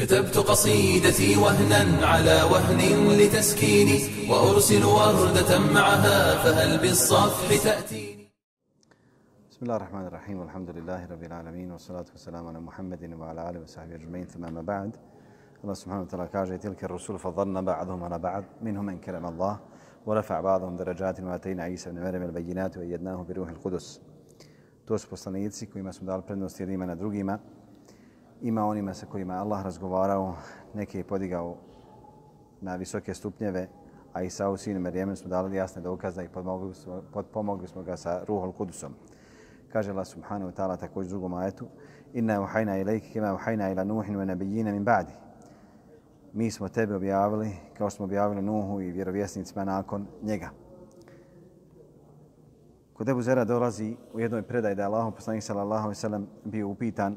كتبت قصيدتي وهنا على وهن لتسكيني وأرسل وردة معها فهل بالصفح تأتيني بسم الله الرحمن الرحيم والحمد لله رب العالمين والصلاة والسلام على محمد وعلى آله وصحبه أجمعين ثم ما بعد الله سبحانه وتعالى كاجه تلك الرسول فضلنا بعضهم على بعض منهم من كلم الله ورفع بعضهم درجات وآتينا عيسى بن مريم البينات وأيدناه بروح القدس To su poslanici kojima smo dali na drugima. Ima onima sa kojima Allah razgovarao, neke je podigao na visoke stupnjeve, a i sa sinu Merijemom smo dali jasne dokaze i pomogli smo, pomogli smo ga sa Ruhol Kudusom. Kaže Allah subhanahu wa ta'ala također u drugom ajetu Inna uhajna ilajki kema uhajna ila nuhin wa nabijina min ba'di. Mi smo tebe objavili kao smo objavili Nuhu i vjerovjesnicima nakon njega. Kod Ebu Zera dolazi u jednoj predaj da je Allah poslanik sallallahu alejhi ve sellem bio upitan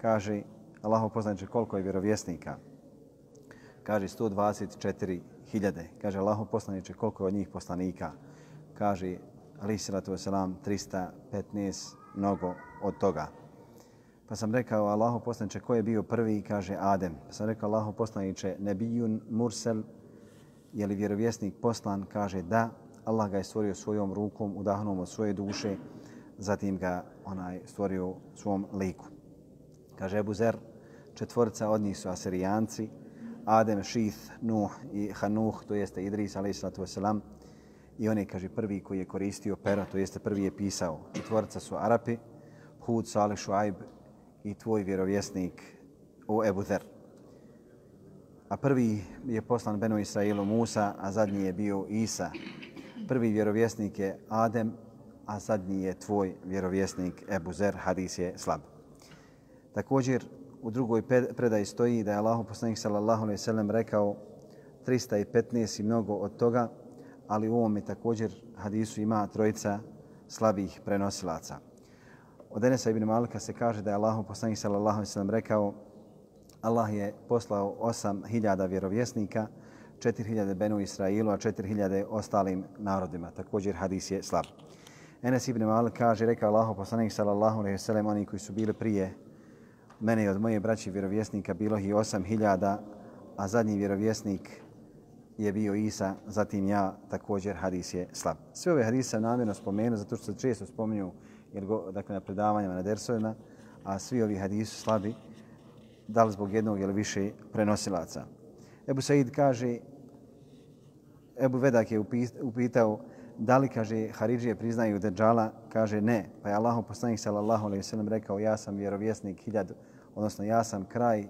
kaže Allah poslanice koliko je vjerovjesnika? Kaže 124.000 kaže Allah poslanice koliko je od njih poslanika? Kaže ali salatu vesselam 315 mnogo od toga. Pa sam rekao Allah poslanice ko je bio prvi? Kaže Adem. Pa sam rekao Allah poslanice nebijun mursel je li vjerovjesnik poslan? Kaže da. Allah ga je stvorio svojom rukom, udahnuo od svoje duše, zatim ga onaj stvorio svom liku. Kaže Ebu Zer, četvorca od njih su Asirijanci, Adem, Šith, Nuh i Hanuh, to jeste Idris, alaihissalatu wasalam, i on je, kaže, prvi koji je koristio pera, to jeste prvi je pisao. Četvorca su Arapi, Hud, Salih, Šuaib i tvoj vjerovjesnik u Ebu Zer. A prvi je poslan Benu Israilu Musa, a zadnji je bio Isa, prvi vjerovjesnik je Adem, a zadnji je tvoj vjerovjesnik Ebu Zer, hadis je slab. Također, u drugoj predaji stoji da je Allah poslanik sallallahu alejhi ve sellem rekao 315 i mnogo od toga, ali u ovom je također hadisu ima trojica slabih prenosilaca. Od Enesa ibn Malika se kaže da je Allah poslanik sallallahu alejhi ve sellem rekao Allah je poslao 8000 vjerovjesnika, 4000 Benu Israilu, a 4000 ostalim narodima. Također hadis je slab. Enes ibn Malik kaže, rekao Allahu poslanik sallallahu alejhi ve sellem oni koji su bili prije mene i od moje braće vjerovjesnika bilo i 8000, a zadnji vjerovjesnik je bio Isa, zatim ja, također hadis je slab. Sve ove hadise sam namjerno spomenuo zato što se često spominju jer go, dakle, na predavanjama na dersovima, a svi ovi hadisi su slabi, da li zbog jednog ili više prenosilaca. Ebu Said kaže, Ebu Vedak je upitao da li, kaže, Haridžije priznaju Dejjala, kaže ne. Pa je Allah poslanik sallallahu alaihi sallam rekao ja sam vjerovjesnik hiljadu, odnosno ja sam kraj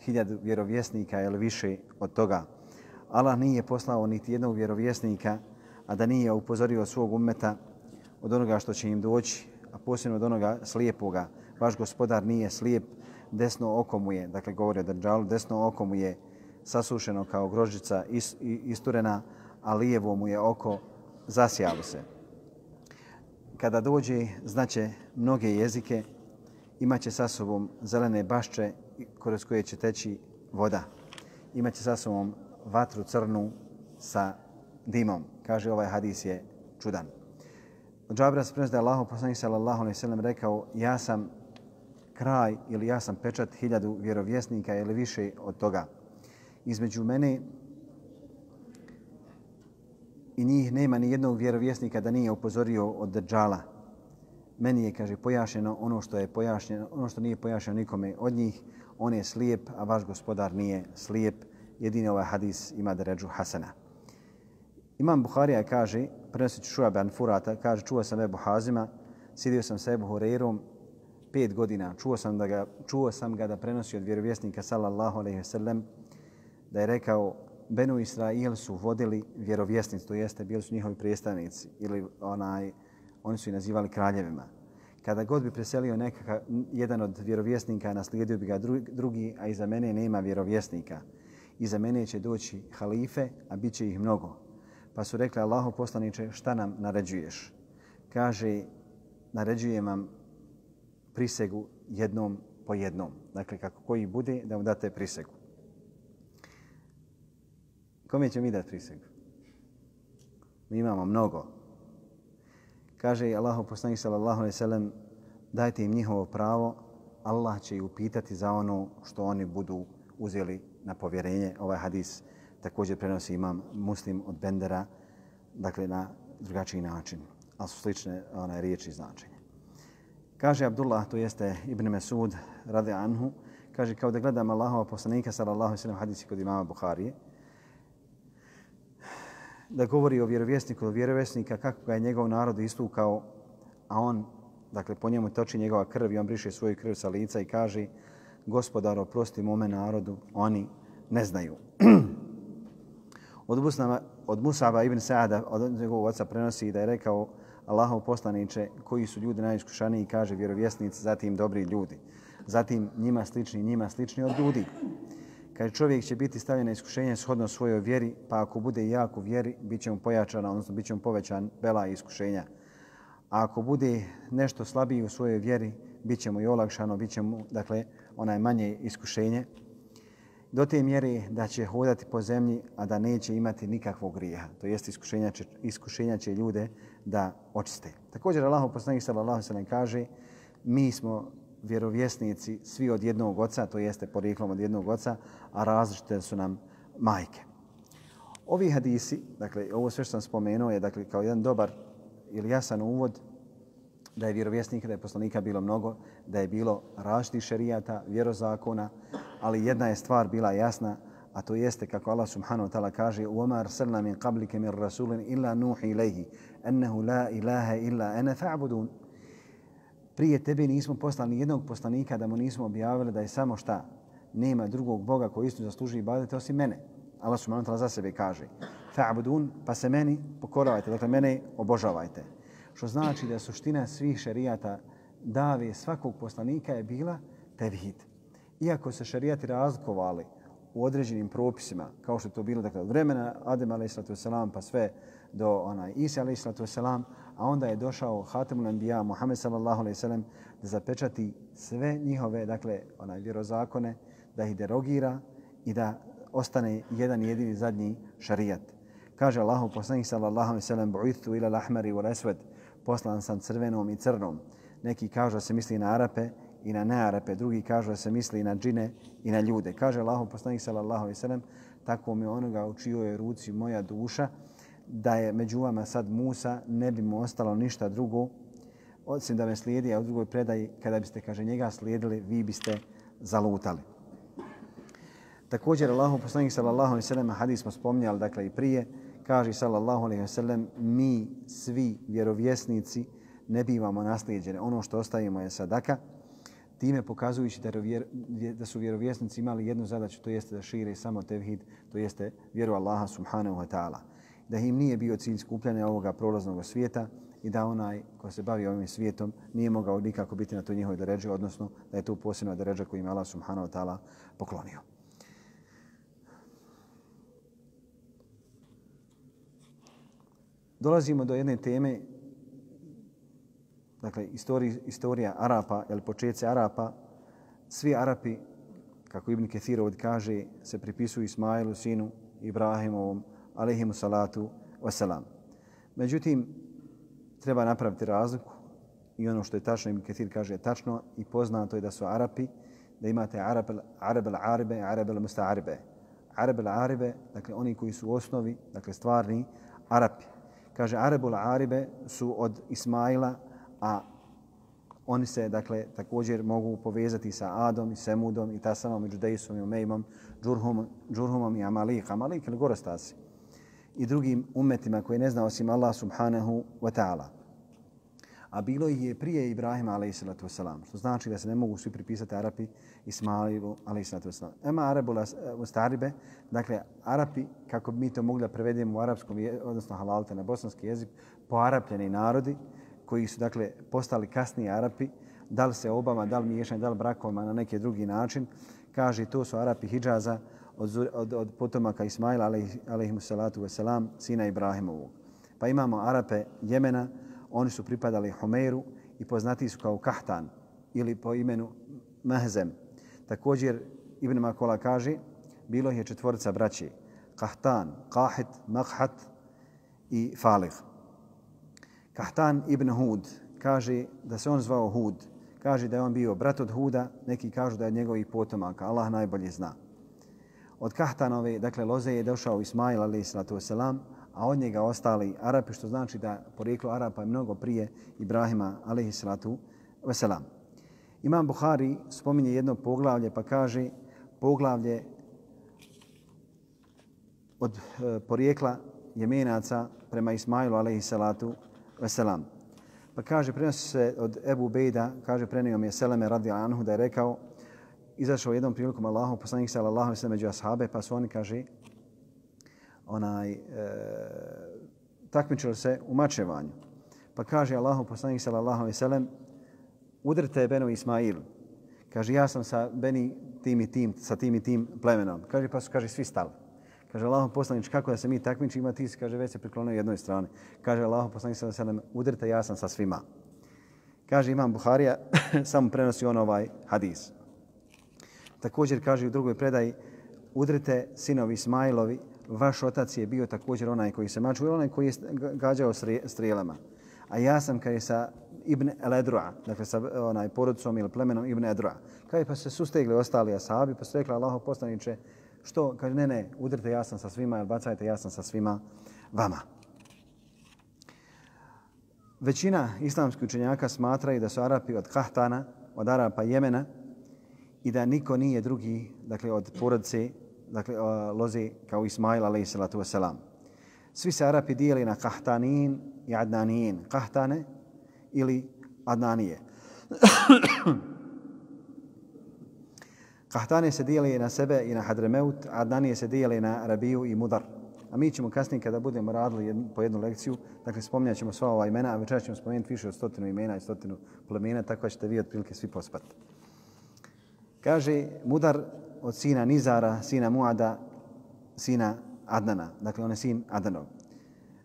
hiljadu vjerovjesnika ili više od toga. Allah nije poslao niti jednog vjerovjesnika, a da nije upozorio svog ummeta od onoga što će im doći, a posebno od onoga slijepoga. Vaš gospodar nije slijep, desno oko mu je, dakle govori o Dejjalu, desno oko mu je sasušeno kao grožica isturena, a lijevo mu je oko zasjalo se. Kada dođe, znaće mnoge jezike, imaće sa sobom zelene bašče kroz koje će teći voda. Imaće sa sobom vatru crnu sa dimom. Kaže ovaj hadis je čudan. Od Džabra se da je Allah poslanik sallallahu alaihi sallam rekao ja sam kraj ili ja sam pečat hiljadu vjerovjesnika ili više od toga između mene i njih nema ni jednog vjerovjesnika da nije upozorio od Džala Meni je, kaže, pojašnjeno ono što je pojašnjeno, ono što nije pojašnjeno nikome od njih. On je slijep, a vaš gospodar nije slijep. Jedini ovaj hadis ima da ređu Hasana. Imam Buharija kaže, prenosit ću Šuabe Furata, kaže, čuo sam Ebu Hazima, sidio sam sa Ebu Horeirom pet godina. Čuo sam, da ga, čuo sam ga da prenosi od vjerovjesnika sallallahu alaihi ve sellem, da je rekao Benu Israil su vodili vjerovjesnici, to jeste bili su njihovi predstavnici ili onaj, oni su ih nazivali kraljevima. Kada god bi preselio nekakav, jedan od vjerovjesnika, naslijedio bi ga drugi, a iza mene nema vjerovjesnika. Iza mene će doći halife, a bit će ih mnogo. Pa su rekli, Allaho poslaniče, šta nam naređuješ? Kaže, naređujem vam prisegu jednom po jednom. Dakle, kako koji bude, da mu date prisegu. Kome će mi dati prisegu? Mi imamo mnogo. Kaže i Allahu poslanik sallallahu alejhi ve sellem dajte im njihovo pravo, Allah će ih upitati za ono što oni budu uzeli na povjerenje. Ovaj hadis također prenosi imam muslim od Bendera, dakle na drugačiji način, ali su slične onaj, riječi i značenje. Kaže Abdullah, to jeste Ibn Mesud, radi Anhu, kaže kao da gledam Allahova poslanika, sallallahu sallam, hadisi kod imama Buharije, da govori o vjerovjesniku, o vjerovjesnika, kako ga je njegov narod istukao, a on, dakle, po njemu toči njegova krv i on briše svoju krv sa lica i kaže, gospodar, oprosti mome narodu, oni ne znaju. od, Musnama, od Musaba ibn Sa'ada, od njegovog oca prenosi da je rekao Allahov poslaniče, koji su ljudi najiskušaniji, kaže vjerovjesnici, zatim dobri ljudi. Zatim njima slični, njima slični od ljudi. Kaže, čovjek će biti stavljen na iskušenje shodno svojoj vjeri, pa ako bude jak u vjeri, bit će mu pojačana, odnosno bit će mu povećan bela i iskušenja. A ako bude nešto slabiji u svojoj vjeri, bit će mu i olakšano, bit će mu, dakle, onaj manje iskušenje. Do te mjere da će hodati po zemlji, a da neće imati nikakvog grijeha. To jest iskušenja će, iskušenja će ljude da očiste. Također, Allah poslanik sallallahu sallam kaže, mi smo vjerovjesnici svi od jednog oca, to jeste porijeklom od jednog oca, a različite su nam majke. Ovi hadisi, dakle, ovo sve što sam spomenuo je dakle, kao jedan dobar ili jasan uvod da je vjerovjesnika, da je poslanika bilo mnogo, da je bilo različitih šerijata, vjerozakona, ali jedna je stvar bila jasna, a to jeste kako Allah subhanahu wa ta'ala kaže وَمَا أَرْسَلْنَا مِنْ قَبْلِكَ مِنْ رَسُولٍ إِلَّا نُوحِ إِلَيْهِ أَنَّهُ لَا إِلَهَ إِلَّا أَنَا فَعْبُدُونَ Prije tebe nismo poslali jednog poslanika da mu nismo objavili da je samo šta nema drugog Boga koji istinu zasluži badete osim mene. Allah subhanahu wa ta'ala za sebe kaže fa'budun pa se meni pokoravajte, dakle mene obožavajte. Što znači da suština svih šerijata dave svakog poslanika je bila tevhid. Iako se šerijati razlikovali u određenim propisima, kao što je to bilo dakle, od vremena Adem a.s. pa sve do onaj, Isa a.s a onda je došao Hatemul Anbiya Muhammed sallallahu alejhi ve sellem da zapečati sve njihove dakle, onaj, vjerozakone, da ih derogira i da ostane jedan jedini zadnji šarijat. Kaže Allahu poslanik sallallahu alejhi ve sellem bu'ithu ila al-ahmari wal aswad poslan sam crvenom i crnom. Neki kažu da se misli na Arape i na nearape, drugi kažu da se misli na džine i na ljude. Kaže Allahu poslanik sallallahu alejhi ve sellem tako mi onoga u čijoj je ruci moja duša da je među vama sad Musa ne bi mu ostalo ništa drugo osim da me slijedi, a u drugoj predaji kada biste, kaže, njega slijedili, vi biste zalutali. Također Allahu poslanik sallallahu alaihi sallam, hadis smo spominjali, dakle i prije kaže sallallahu alaihi sallam, mi svi vjerovjesnici ne bivamo naslijeđeni ono što ostavimo je sadaka. Time pokazujući da, vjer, da su vjerovjesnici imali jednu zadaću to jeste da šire samo tevhid to jeste vjeru Allaha subhanahu wa ta'ala da im nije bio cilj skupljanja ovoga prolaznog svijeta i da onaj ko se bavi ovim svijetom nije mogao nikako biti na to njihovoj deređi, odnosno da je to posebna deređa koju im Allah subhanahu wa ta'ala poklonio. dolazimo do jedne teme, dakle, istorija, istorija Arapa, ili početce Arapa, svi Arapi, kako Ibn Kathir ovdje kaže, se pripisuju Ismailu, sinu Ibrahimovom, alaihimu salatu wasalam. Međutim, treba napraviti razliku i ono što je tačno, Ibn Kathir kaže, tačno i poznato je da su Arapi, da imate Arab al-Aribe i Arab al-Musta'aribe. Arab al-Aribe, dakle oni koji su u osnovi, dakle stvarni Arapi. Kaže, Arabul Aribe su od Ismaila, a oni se, dakle, također mogu povezati sa Adom i Semudom i ta sama među i Umejmom, Džurhumom, Džurhumom i Amalik, Amalik ili Gorostasi i drugim umetima koje ne zna osim Allah subhanahu wa ta'ala. A bilo ih je prije Ibrahima a.s. što znači da se ne mogu svi pripisati Arapi Ismailu a.s. Ema Arabu eh, staribe, dakle Arapi, kako bi mi to mogli da prevedemo u arapskom, odnosno halalte na bosanski jezik, poarapljeni narodi koji su dakle postali kasni Arapi, da li se obama, da li miješanje, da li brakovima na neki drugi način, kaže to su Arapi Hidžaza od, od, od potomaka Ismaila alaihimu salatu wasalam, sina Ibrahimovog. Pa imamo Arape Jemena, oni su pripadali Homeru i poznati su kao Kahtan ili po imenu Mahzem. Također Ibn Makola kaže, bilo je četvorca braće, Kahtan, Kahit, Makhat i Falih. Kahtan ibn Hud kaže da se on zvao Hud. Kaže da je on bio brat od Huda, neki kažu da je njegovih potomaka. Allah najbolje zna. Od Kahtanove, dakle, loze je došao Ismail, alaih salatu wasalam, a od njega ostali Arapi, što znači da porijeklo Arapa je mnogo prije Ibrahima, alaih salatu wasalam. Imam Buhari spominje jedno poglavlje pa kaže poglavlje od e, porijekla jemenaca prema Ismailu alaihi salatu wasalam. Pa kaže, prenosi se od Ebu Bejda, kaže, prenio mi je Seleme radi Anhu da je rekao, izašao jednom prilikom Allahu, poslanik se Allahu se među ashabe, pa su oni, kaže, onaj, e, takmičili se u mačevanju. Pa kaže Allahu, poslanik se ve sellem udrite Benu Ismail. Kaže, ja sam sa Beni tim i tim, sa tim i tim plemenom. Kaže, pa su, kaže, svi stali. Kaže, Allahom poslanič, kako da se mi takmičimo, ti si, kaže, već se priklonio jednoj strane. Kaže, Allahom poslanič, sada se udrite, ja sam sa svima. Kaže, imam Buharija, samo prenosi on ovaj hadis. Također, kaže u drugoj predaji, udrite sinovi Ismailovi, vaš otac je bio također onaj koji se mačuje, onaj koji je gađao strijelama. A ja sam, kaže, sa Ibn Eledrua, dakle sa onaj porodicom ili plemenom Ibn Edrua. Kaže, pa se sustegli ostali asabi, pa su rekli, Allaho postaniče, što? Kaže, ne, ne, udrite, ja sam sa svima, ili bacajte, ja sam sa svima vama. Većina islamskih učenjaka smatraju da su Arapi od Kahtana, od Arapa Jemena i da niko nije drugi, dakle, od porodice, dakle, loze kao Ismail, alaih salatu wasalam. Svi se Arapi dijeli na Kahtanin i Adnanin. Kahtane ili Adnanije. Kahtane se dijeli na sebe i na Hadremeut, Adnanije se dijeli na Rabiju i Mudar. A mi ćemo kasnije kada budemo radili jednu, po jednu lekciju, dakle spominjat ćemo sva ova imena, a večera ćemo spomenuti više od stotinu imena i stotinu plemena, tako da ćete vi otprilike svi pospati. Kaže Mudar od sina Nizara, sina Muada, sina Adnana, dakle on je sin Adanov.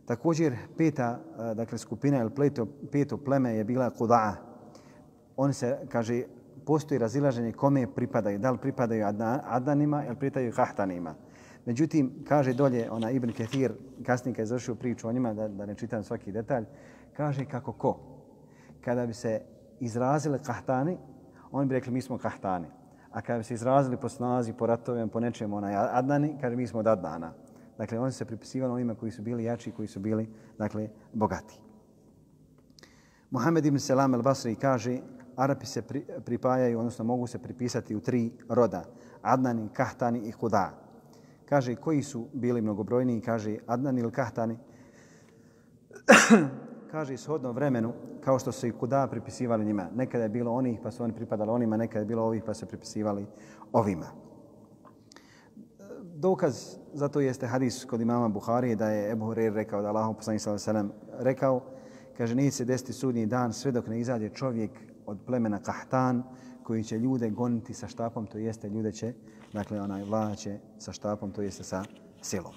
Također peta dakle, skupina ili pleto, peto pleme je bila Kuda'a. On se, kaže, postoji razilaženje kome pripadaju. Da li pripadaju Adnanima ili pripadaju Hahtanima. Međutim, kaže dolje ona Ibn Kathir, kasnije kad je završio priču o njima, da, da ne čitam svaki detalj, kaže kako ko. Kada bi se izrazile Kahtani, oni bi rekli mi smo Kahtani. A kada bi se izrazili po snazi, po ratovima, po nečemu onaj Adnani, kaže mi smo od Adnana. Dakle, oni se pripisivali onima koji su bili jači, koji su bili, dakle, bogati. Muhammed ibn Selam al-Basri kaže, Arapi se pri, pripajaju, odnosno mogu se pripisati u tri roda. Adnani, Kahtani i Huda. Kaže, koji su bili mnogobrojniji? Kaže, Adnani ili Kahtani? Kaže, ishodno vremenu, kao što su i kuda pripisivali njima. Nekada je bilo onih, pa su oni pripadali onima, nekada je bilo ovih, pa se pripisivali ovima dokaz za to jeste hadis kod imama Buharije da je Ebu Hureyre rekao da Allah poslanih sallam rekao kaže nije se desiti sudnji dan sve dok ne izađe čovjek od plemena Kahtan koji će ljude goniti sa štapom, to jeste ljude će, dakle onaj vlaće sa štapom, to jeste sa silom.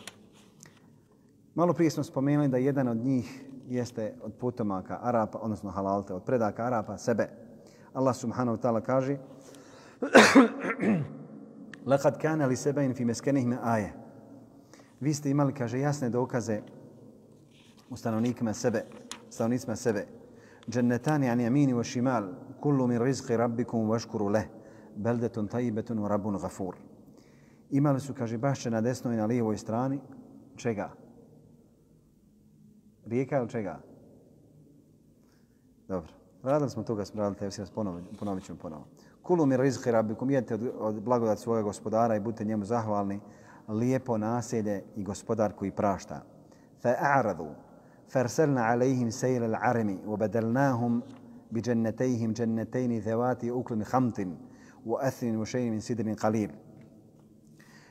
Malo prije smo spomenuli da jedan od njih jeste od potomaka Arapa, odnosno halalte, od predaka Arapa, sebe. Allah subhanahu wa ta'ala kaže Lekad kana li sebein fi meskenihme aje. Vi ste imali, kaže, jasne dokaze u stanovnikima sebe, stanovnicima sebe. Džennetani an jamini wa šimal, kullu min rizqi rabbikum vaškuru leh, beldetun tajibetun wa rabun gafur. Imali su, kaže, bašće na desnoj i na lijevoj strani. Čega? Rijeka ili čega? Dobro. Radili smo toga, smo radili tefsir, ponovit ćemo ponovo. Kulu mi rizki rabbikum, jedete od, od blagodat svoga gospodara i budite njemu zahvalni. Lijepo naselje i gospodar koji prašta. Fa a'radu, farsalna alaihim sejl al-arami, ubadalnahum bi džennetejhim džennetejni zevati uklin hamtin, u athrin u min sidrin qalil.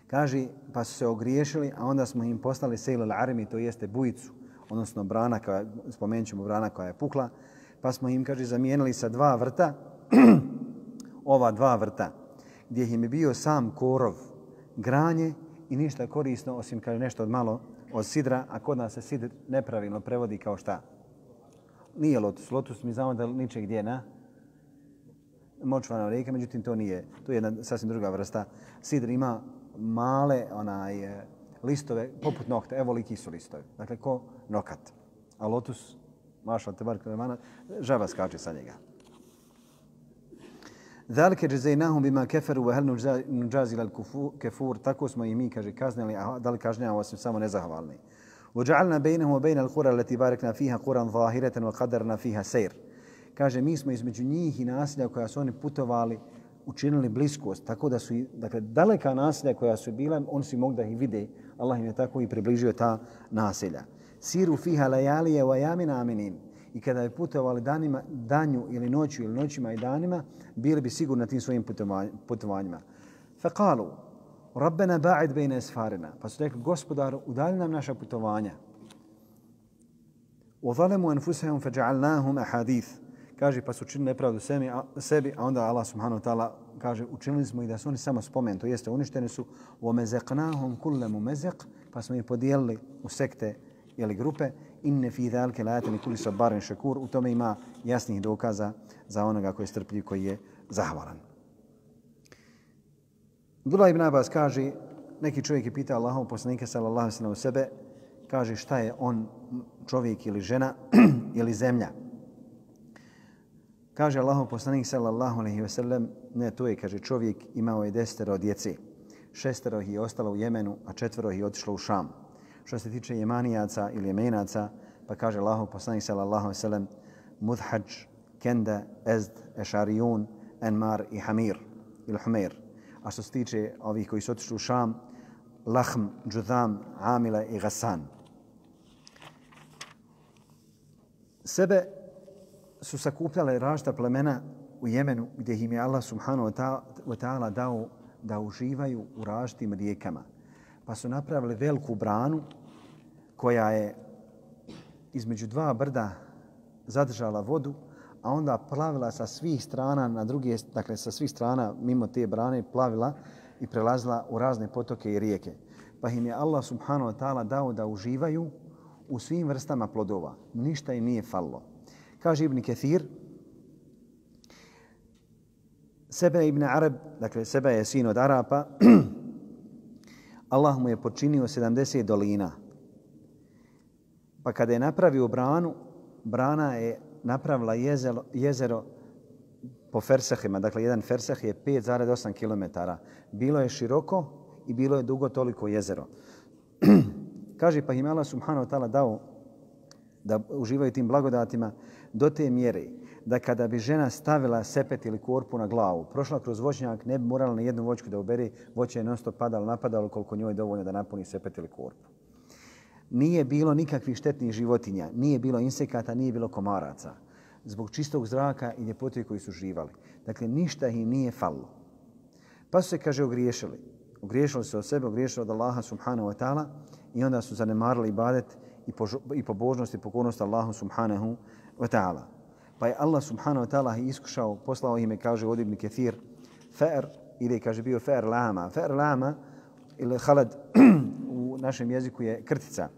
Kaže, pa su se ogriješili, a onda smo im poslali sejl al-arami, to jeste bujicu, odnosno brana, koja, spomenut ćemo brana koja je pukla, pa smo im, kaže, zamijenili sa dva vrta, ova dva vrta, gdje im je bio sam korov, granje i ništa korisno, osim kaže nešto od malo od sidra, a kod nas se sidr nepravilno prevodi kao šta? Nije lotus. Lotus mi znamo da niče gdje na močvana rijeka, međutim to nije. To je jedna sasvim druga vrsta. Sidr ima male onaj, listove, poput nokta. Evo liki su listovi. Dakle, ko nokat. A lotus, mašal te bar žaba skače sa njega. Zalike džezejnahum bima keferu ve hel nuđazi lal kefur. Tako smo i mi, kaže, kaznili, a da li kažnjamo osim samo nezahvalni. وجعلنا بينهم وبين القرى التي باركنا فيها قرى ظاهرة وقدرنا فيها سير. Kaže, mi smo između njih i nasilja koja su oni putovali učinili bliskost, tako da su, dakle, daleka nasilja koja su bila, oni su mogli da ih vide. Allah im je tako i približio ta nasilja. Siru fiha lajalije wa jamina aminin. I kada je putovali danima, danju ili noću ili noćima i danima, bili bi sigurni na tim svojim putovanjima. Fekalu, Rabbena ba'id bejne esfarina. Pa su rekli, gospodaru, udalji nam naša putovanja. وظلموا انفسهم فجعلناهم احاديث kaže pa su učinili nepravdu sebi, a, sebi, a onda Allah subhanahu wa ta'ala kaže učinili smo i da su oni samo spomen, to jeste uništeni su u mezeknahum kullemu pa smo ih podijelili u sekte ili grupe, inne fi dhalke lajateni kuli sabarin shakur u tome ima jasnih dokaza za onoga koji je strpljiv, koji je zahvalan. Abdullah ibn Abbas kaže, neki čovjek je pitao Allahom poslanike sallallahu sallam u sebe, kaže šta je on čovjek ili žena ili zemlja. Kaže Allahov poslanik sallallahu alejhi ve sellem, ne to je kaže čovjek imao je desetero djece. Šestero ih je ostalo u Jemenu, a četvero ih je otišlo u Šam. Što se tiče Jemanijaca ili Jemenaca, pa kaže Allahov poslanik sallallahu alejhi ve sellem, Mudhaj, Kenda, Ezd, Ešarijun, Enmar i Hamir ili Humeir. A što se tiče ovih koji su otišli u Šam, Lahm, Džudam, Amila i Gasan. Sebe su sakupljale rašta plemena u Jemenu gdje im je Allah subhanahu wa ta'ala dao da uživaju u raštim rijekama. Pa su napravili veliku branu koja je između dva brda zadržala vodu, a onda plavila sa svih strana na druge, dakle sa svih strana mimo te brane plavila i prelazila u razne potoke i rijeke. Pa im je Allah subhanahu wa ta'ala dao da uživaju u svim vrstama plodova. Ništa im nije fallo. Kaže Ibn Kathir, Sebe Ibn Arab, dakle Sebe je sin od Arapa, Allah mu je počinio 70 dolina. Pa kada je napravio branu, brana je napravila jezero, jezero po fersahima. Dakle, jedan fersah je 5,8 km. Bilo je široko i bilo je dugo toliko jezero. Kaže, pa im Allah subhanahu wa ta'ala dao da uživaju tim blagodatima do te mjere da kada bi žena stavila sepet ili korpu na glavu, prošla kroz voćnjak, ne bi morala na jednu voćku da uberi, voće je non stop padalo, napadalo koliko njoj je dovoljno da napuni sepet ili korpu. Nije bilo nikakvih štetnih životinja, nije bilo insekata, nije bilo komaraca. Zbog čistog zraka i ljepote koji su živali. Dakle, ništa im nije fallo. Pa su se, kaže, ogriješili. Ogriješili se od sebe, ogriješili od Allaha subhanahu wa ta'ala i onda su zanemarili ibadet i pobožnost i pokornost Allahu subhanahu wa ta'ala. Pa je Allah subhanahu wa ta'ala iskušao, poslao ime, kaže od Ibn Kathir, fer, ili kaže bio fer lama. Fer lama ili halad u našem jeziku je krtica.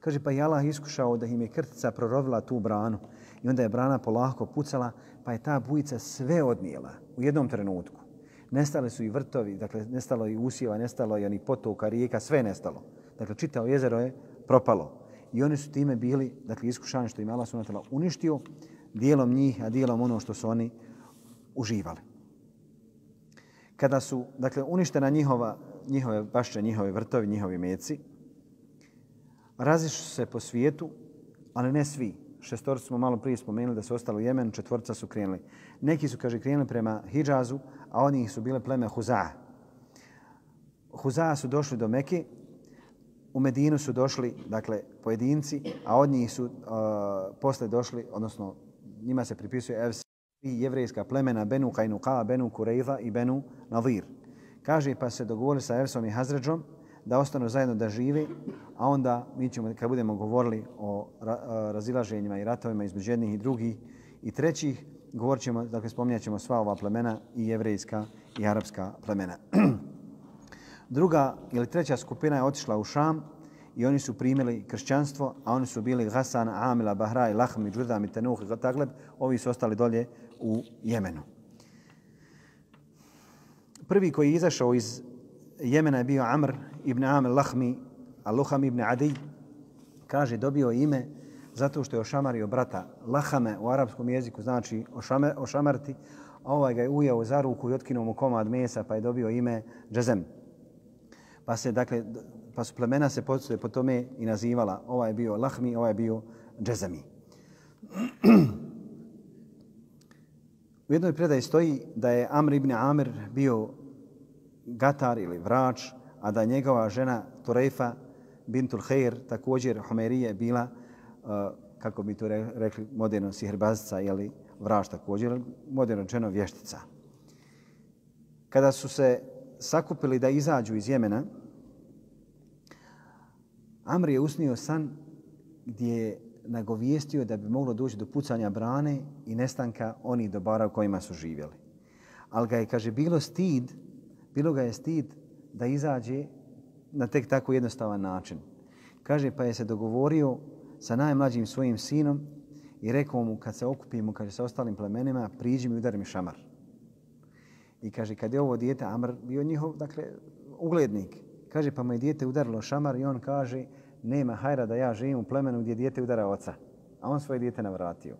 Kaže pa je Allah iskušao da im je krtica prorovila tu branu i onda je brana polako pucala pa je ta bujica sve odnijela u jednom trenutku. Nestale su i vrtovi, dakle nestalo i usjeva, nestalo i oni potoka, rijeka, sve nestalo. Dakle, čitao jezero je propalo. I oni su time bili, dakle, iskušani što im Allah sunatala uništio, dijelom njih, a dijelom ono što su oni uživali. Kada su, dakle, uništena njihova, njihove bašće, njihove vrtovi, njihovi meci, razišu se po svijetu, ali ne svi. Šestorci smo malo prije spomenuli da su ostali u Jemenu, četvorca su krenuli. Neki su, kaže, krenuli prema Hidžazu, a oni su bile pleme Huza'a. Huza'a su došli do Mekke u Medinu su došli, dakle, pojedinci, a od njih su uh, posle došli, odnosno njima se pripisuje Evs i jevrejska plemena Benu Kajnuka, Benu Kurejza i Benu Nadir. Kaže, pa se dogovorili sa Evsom i Hazređom da ostanu zajedno da živi, a onda mi ćemo, kad budemo govorili o ra, razilaženjima i ratovima između jednih i drugih i trećih, govorit ćemo, dakle, spominjat ćemo sva ova plemena i jevrejska i arapska plemena. Druga ili treća skupina je otišla u Šam i oni su primili kršćanstvo, a oni su bili Hasan, Amila, Bahraj, Lahmi, Džudam i Tenuh i Tagleb. Ovi su ostali dolje u Jemenu. Prvi koji je izašao iz Jemena je bio Amr ibn Amil Lahmi, Aluham ibn Adi. Kaže, dobio ime zato što je ošamario brata. Lahame u arapskom jeziku znači ošame, ošamarti, a ovaj ga je ujao za ruku i otkinuo mu komad mesa pa je dobio ime Džezem. Pa se, dakle, pa su plemena se postoje po tome i nazivala. Ovaj je bio Lahmi, ovaj je bio Džezami. U jednoj predaji stoji da je Amr ibn Amir bio gatar ili vrač, a da njegova žena Turejfa bintul Khair, također Homerije, bila, e, kako bi to rekli, moderno sihrbazica, jeli, vrač također, moderno čeno vještica. Kada su se sakupili da izađu iz Jemena, Amr je usnio san gdje je nagovijestio da bi moglo doći do pucanja brane i nestanka onih dobara u kojima su živjeli. Ali ga je, kaže, bilo stid, bilo ga je stid da izađe na tek tako jednostavan način. Kaže, pa je se dogovorio sa najmlađim svojim sinom i rekao mu, kad se okupimo, kaže, sa ostalim plemenima, priđi mi udari mi šamar. I kaže, kad je ovo dijete, Amr bio njihov, dakle, uglednik. Kaže, pa mu je dijete udarilo šamar i on kaže, nema hajra da ja živim u plemenu gdje dijete udara oca. A on svoje dijete navratio.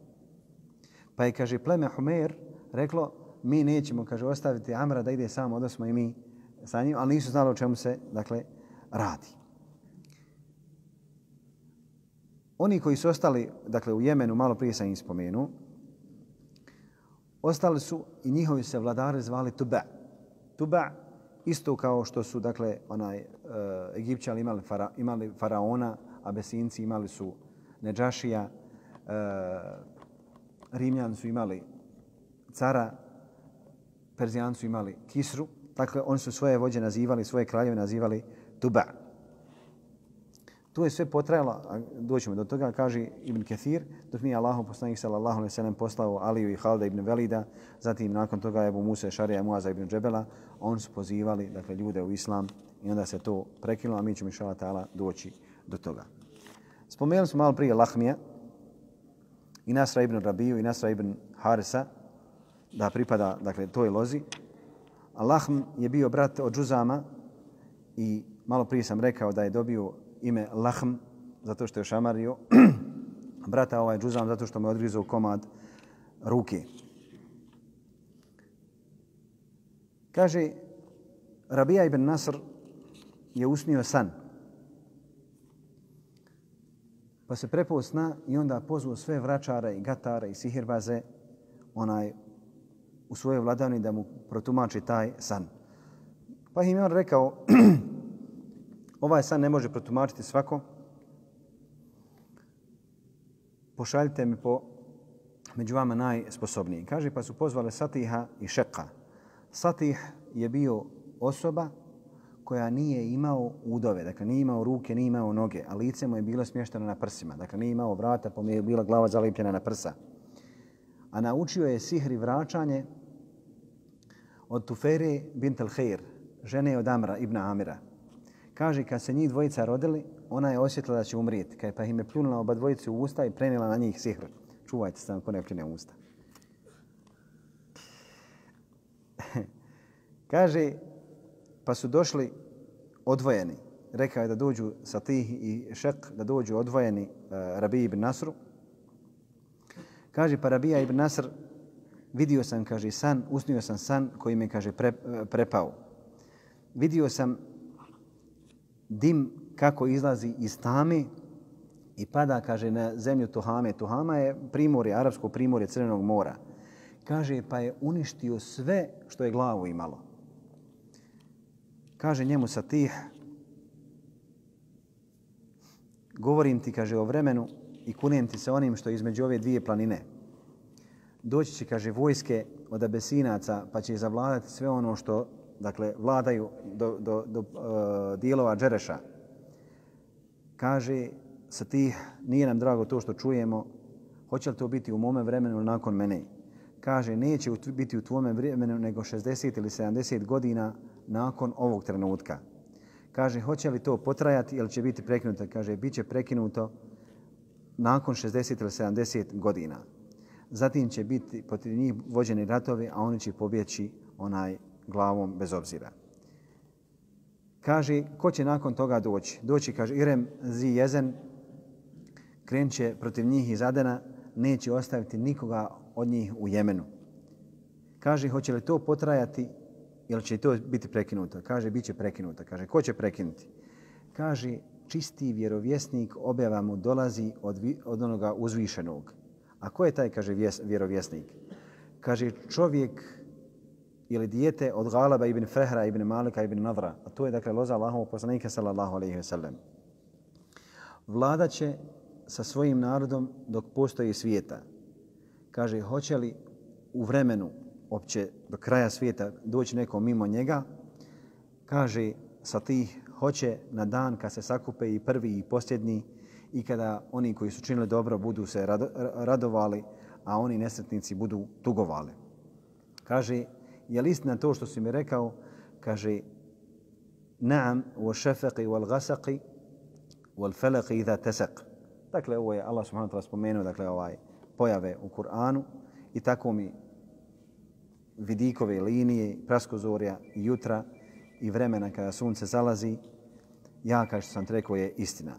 Pa je, kaže, pleme Humer reklo, mi nećemo, kaže, ostaviti Amra da ide samo, odnosno i mi sa njim, ali nisu znali o čemu se, dakle, radi. Oni koji su ostali, dakle, u Jemenu, malo prije sam im spomenu, ostali su i njihovi se vladari zvali Tuba. Tuba isto kao što su dakle onaj e, Egipćani imali fara, imali faraona, Abesinci imali su Nedžašija, e, Rimljani su imali cara, Perzijanci su imali Kisru. Dakle, oni su svoje vođe nazivali, svoje kraljeve nazivali Tuba. To je sve potrajalo, a doćemo do toga, kaže Ibn Kathir, dok nije Allahom poslanik sallallahu alaihi sallam poslao Aliju i Halda ibn Velida, zatim nakon toga je Musa Šarija Muaza ibn Džebela, on su pozivali dakle, ljude u islam i onda se to prekinulo, a mi ćemo inša ta'ala doći do toga. Spomenuli smo malo prije Lahmija i Nasra ibn Rabiju i Nasra ibn Harisa, da pripada dakle, toj lozi. A Lahm je bio brat od Džuzama i malo prije sam rekao da je dobio ime Lahm, zato što je šamario brata ovaj džuzam, zato što mu je odgrizao komad ruke. Kaže, Rabija ibn Nasr je usnio san. Pa se prepao sna i onda pozvao sve vračare i gatare i sihirbaze onaj u svoje vladavni da mu protumači taj san. Pa im je on rekao, ovaj san ne može protumačiti svako. Pošaljite mi po među vama najsposobniji. Kaže pa su pozvale Satiha i Šeka. Satih je bio osoba koja nije imao udove, dakle nije imao ruke, nije imao noge, a lice mu je bilo smješteno na prsima, dakle nije imao vrata, pa mu je bila glava zalijepljena na prsa. A naučio je sihri vraćanje od Tufere bint al-Khair, žene od Amra ibn Amira. Kaže, kad se njih dvojica rodili, ona je osjetila da će umrijeti. Pa im je pljunula oba dvojicu u usta i prenila na njih sihr. Čuvajte se, ako ne pljune usta. Kaže, pa su došli odvojeni. Rekao je da dođu sa tih i šek, da dođu odvojeni uh, Rabi ibn Nasru. Kaže, pa Rabija ibn Nasr, vidio sam, kaže, san, usnio sam san koji me, kaže, pre, e, prepao. Vidio sam dim kako izlazi iz tame i pada, kaže, na zemlju Tuhame. Tuhama je primorje, arapsko primorje Crvenog mora. Kaže, pa je uništio sve što je glavu imalo. Kaže njemu sa tih, govorim ti, kaže, o vremenu i kunem ti se onim što je između ove dvije planine. Doći će, kaže, vojske od abesinaca, pa će zavladati sve ono što dakle, vladaju do, do, do uh, dijelova Džereša, kaže sa ti nije nam drago to što čujemo, hoće li to biti u mome vremenu ili nakon mene? Kaže, neće biti u tvome vremenu nego 60 ili 70 godina nakon ovog trenutka. Kaže, hoće li to potrajati ili će biti prekinuto? Kaže, bit će prekinuto nakon 60 ili 70 godina. Zatim će biti protiv njih vođeni ratovi, a oni će pobjeći onaj glavom bez obzira. Kaže, ko će nakon toga doći? Doći, kaže, Irem zi jezen, krenće protiv njih iz Adena, neće ostaviti nikoga od njih u Jemenu. Kaže, hoće li to potrajati ili će to biti prekinuto? Kaže, bit će prekinuto. Kaže, ko će prekinuti? Kaže, čisti vjerovjesnik objava mu dolazi od, od onoga uzvišenog. A ko je taj, kaže, vjes, vjerovjesnik? Kaže, čovjek ili dijete od Galaba ibn Frehra ibn Malika ibn Nadra. A to je, dakle, loza Allahovog poslanika, sallallahu alaihi ve sellem. Vlada će sa svojim narodom dok postoji svijeta. Kaže, hoće li u vremenu opće do kraja svijeta doći neko mimo njega, kaže sa tih hoće na dan kad se sakupe i prvi i posljednji i kada oni koji su činili dobro budu se radovali, a oni nesretnici budu tugovali. Kaže, je li istina to što si mi rekao? Kaže, naam, wa šefeqi wal gasaqi wal felaqi idha tesaq. Dakle, ovo je Allah subhanahu wa ta'ala spomenuo, dakle, ovaj pojave u Kur'anu i tako mi vidikove linije, praskozorja i jutra i vremena kada sunce zalazi, ja, kao što sam rekao, je istina.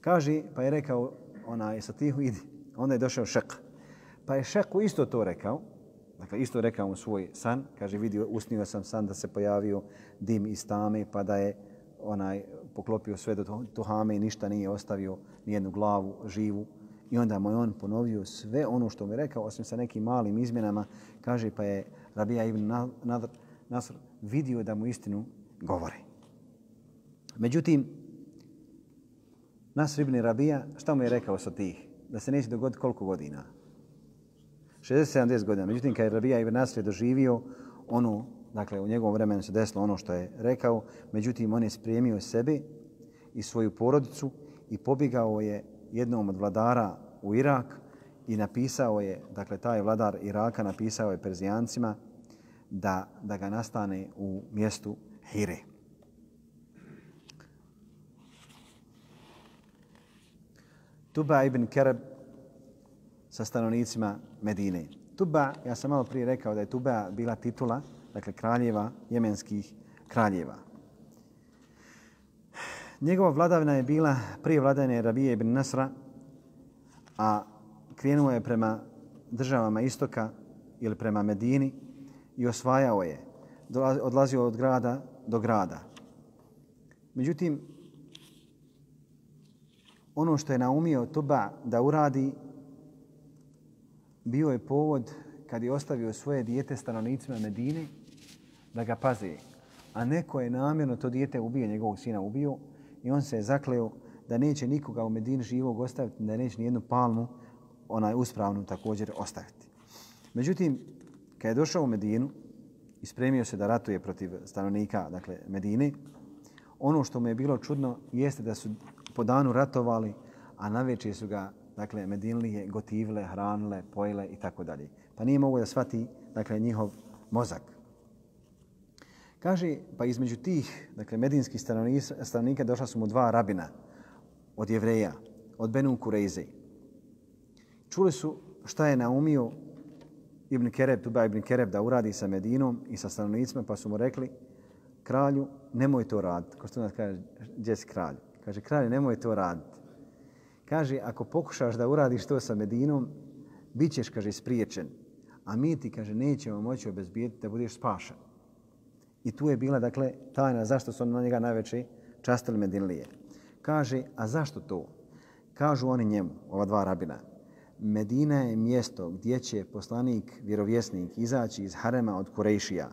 Kaže, pa je rekao, ona je sa tihu, idi. Onda je došao šek. Pa je šeku isto to rekao, dakle, isto rekao mu svoj san, kaže, vidio, usnio sam san da se pojavio dim iz tame, pa da je onaj poklopio sve do tuhame i ništa nije ostavio, nijednu glavu živu. I onda mu je on ponovio sve ono što mi rekao, osim sa nekim malim izmjenama, kaže, pa je Rabija ibn Nadr, Nasr vidio da mu istinu govori. Međutim, Nasr ibn Rabija, šta mu je rekao sa tih? Da se neće dogoditi koliko godina? 60-70 godina. Međutim, kad je Rabija ibn Nasr je doživio ono, dakle, u njegovom vremenu se desilo ono što je rekao, međutim, on je spremio sebe i svoju porodicu i pobjegao je jednom od vladara u Irak i napisao je, dakle, taj vladar Iraka napisao je Perzijancima da, da ga nastane u mjestu Hire. Tuba ibn Kereb sa stanovnicima Medine. Tuba, ja sam malo prije rekao da je Tuba bila titula, dakle kraljeva, jemenskih kraljeva. Njegova vladavina je bila prije vladavine Rabije ibn Nasra, a krenuo je prema državama istoka ili prema Medini i osvajao je. Odlazio od grada do grada. Međutim, ono što je naumio Tuba da uradi bio je povod kad je ostavio svoje dijete stanovnicima Medine da ga paze. A neko je namjerno to dijete ubio, njegovog sina ubio i on se je zakleo da neće nikoga u Medini živog ostaviti, da neće ni jednu palmu onaj uspravnu također ostaviti. Međutim, kad je došao u Medinu i spremio se da ratuje protiv stanovnika dakle, Medine, ono što mu je bilo čudno jeste da su po danu ratovali, a na večer su ga dakle, Medinlije gotivile, hranile, pojile i tako dalje. Pa nije mogo da shvati dakle, njihov mozak. Kaže, pa između tih dakle, medinskih stanovnika došla su mu dva rabina od jevreja, od Benu Kurejze. Čuli su šta je naumio Ibn Kereb, Tuba Ibn Kereb da uradi sa Medinom i sa stanovnicima, pa su mu rekli, kralju, nemoj to raditi. Ko što nas kaže, gdje si kralj? Kaže, kralju, nemoj to raditi. Kaže, ako pokušaš da uradiš to sa Medinom, bit ćeš, kaže, spriječen. A mi ti, kaže, nećemo moći obezbijeti da budeš spašan. I tu je bila, dakle, tajna zašto su na njega najveći častili Medinlije. Kaže, a zašto to? Kažu oni njemu, ova dva rabina. Medina je mjesto gdje će poslanik, vjerovjesnik, izaći iz harema od Kurejšija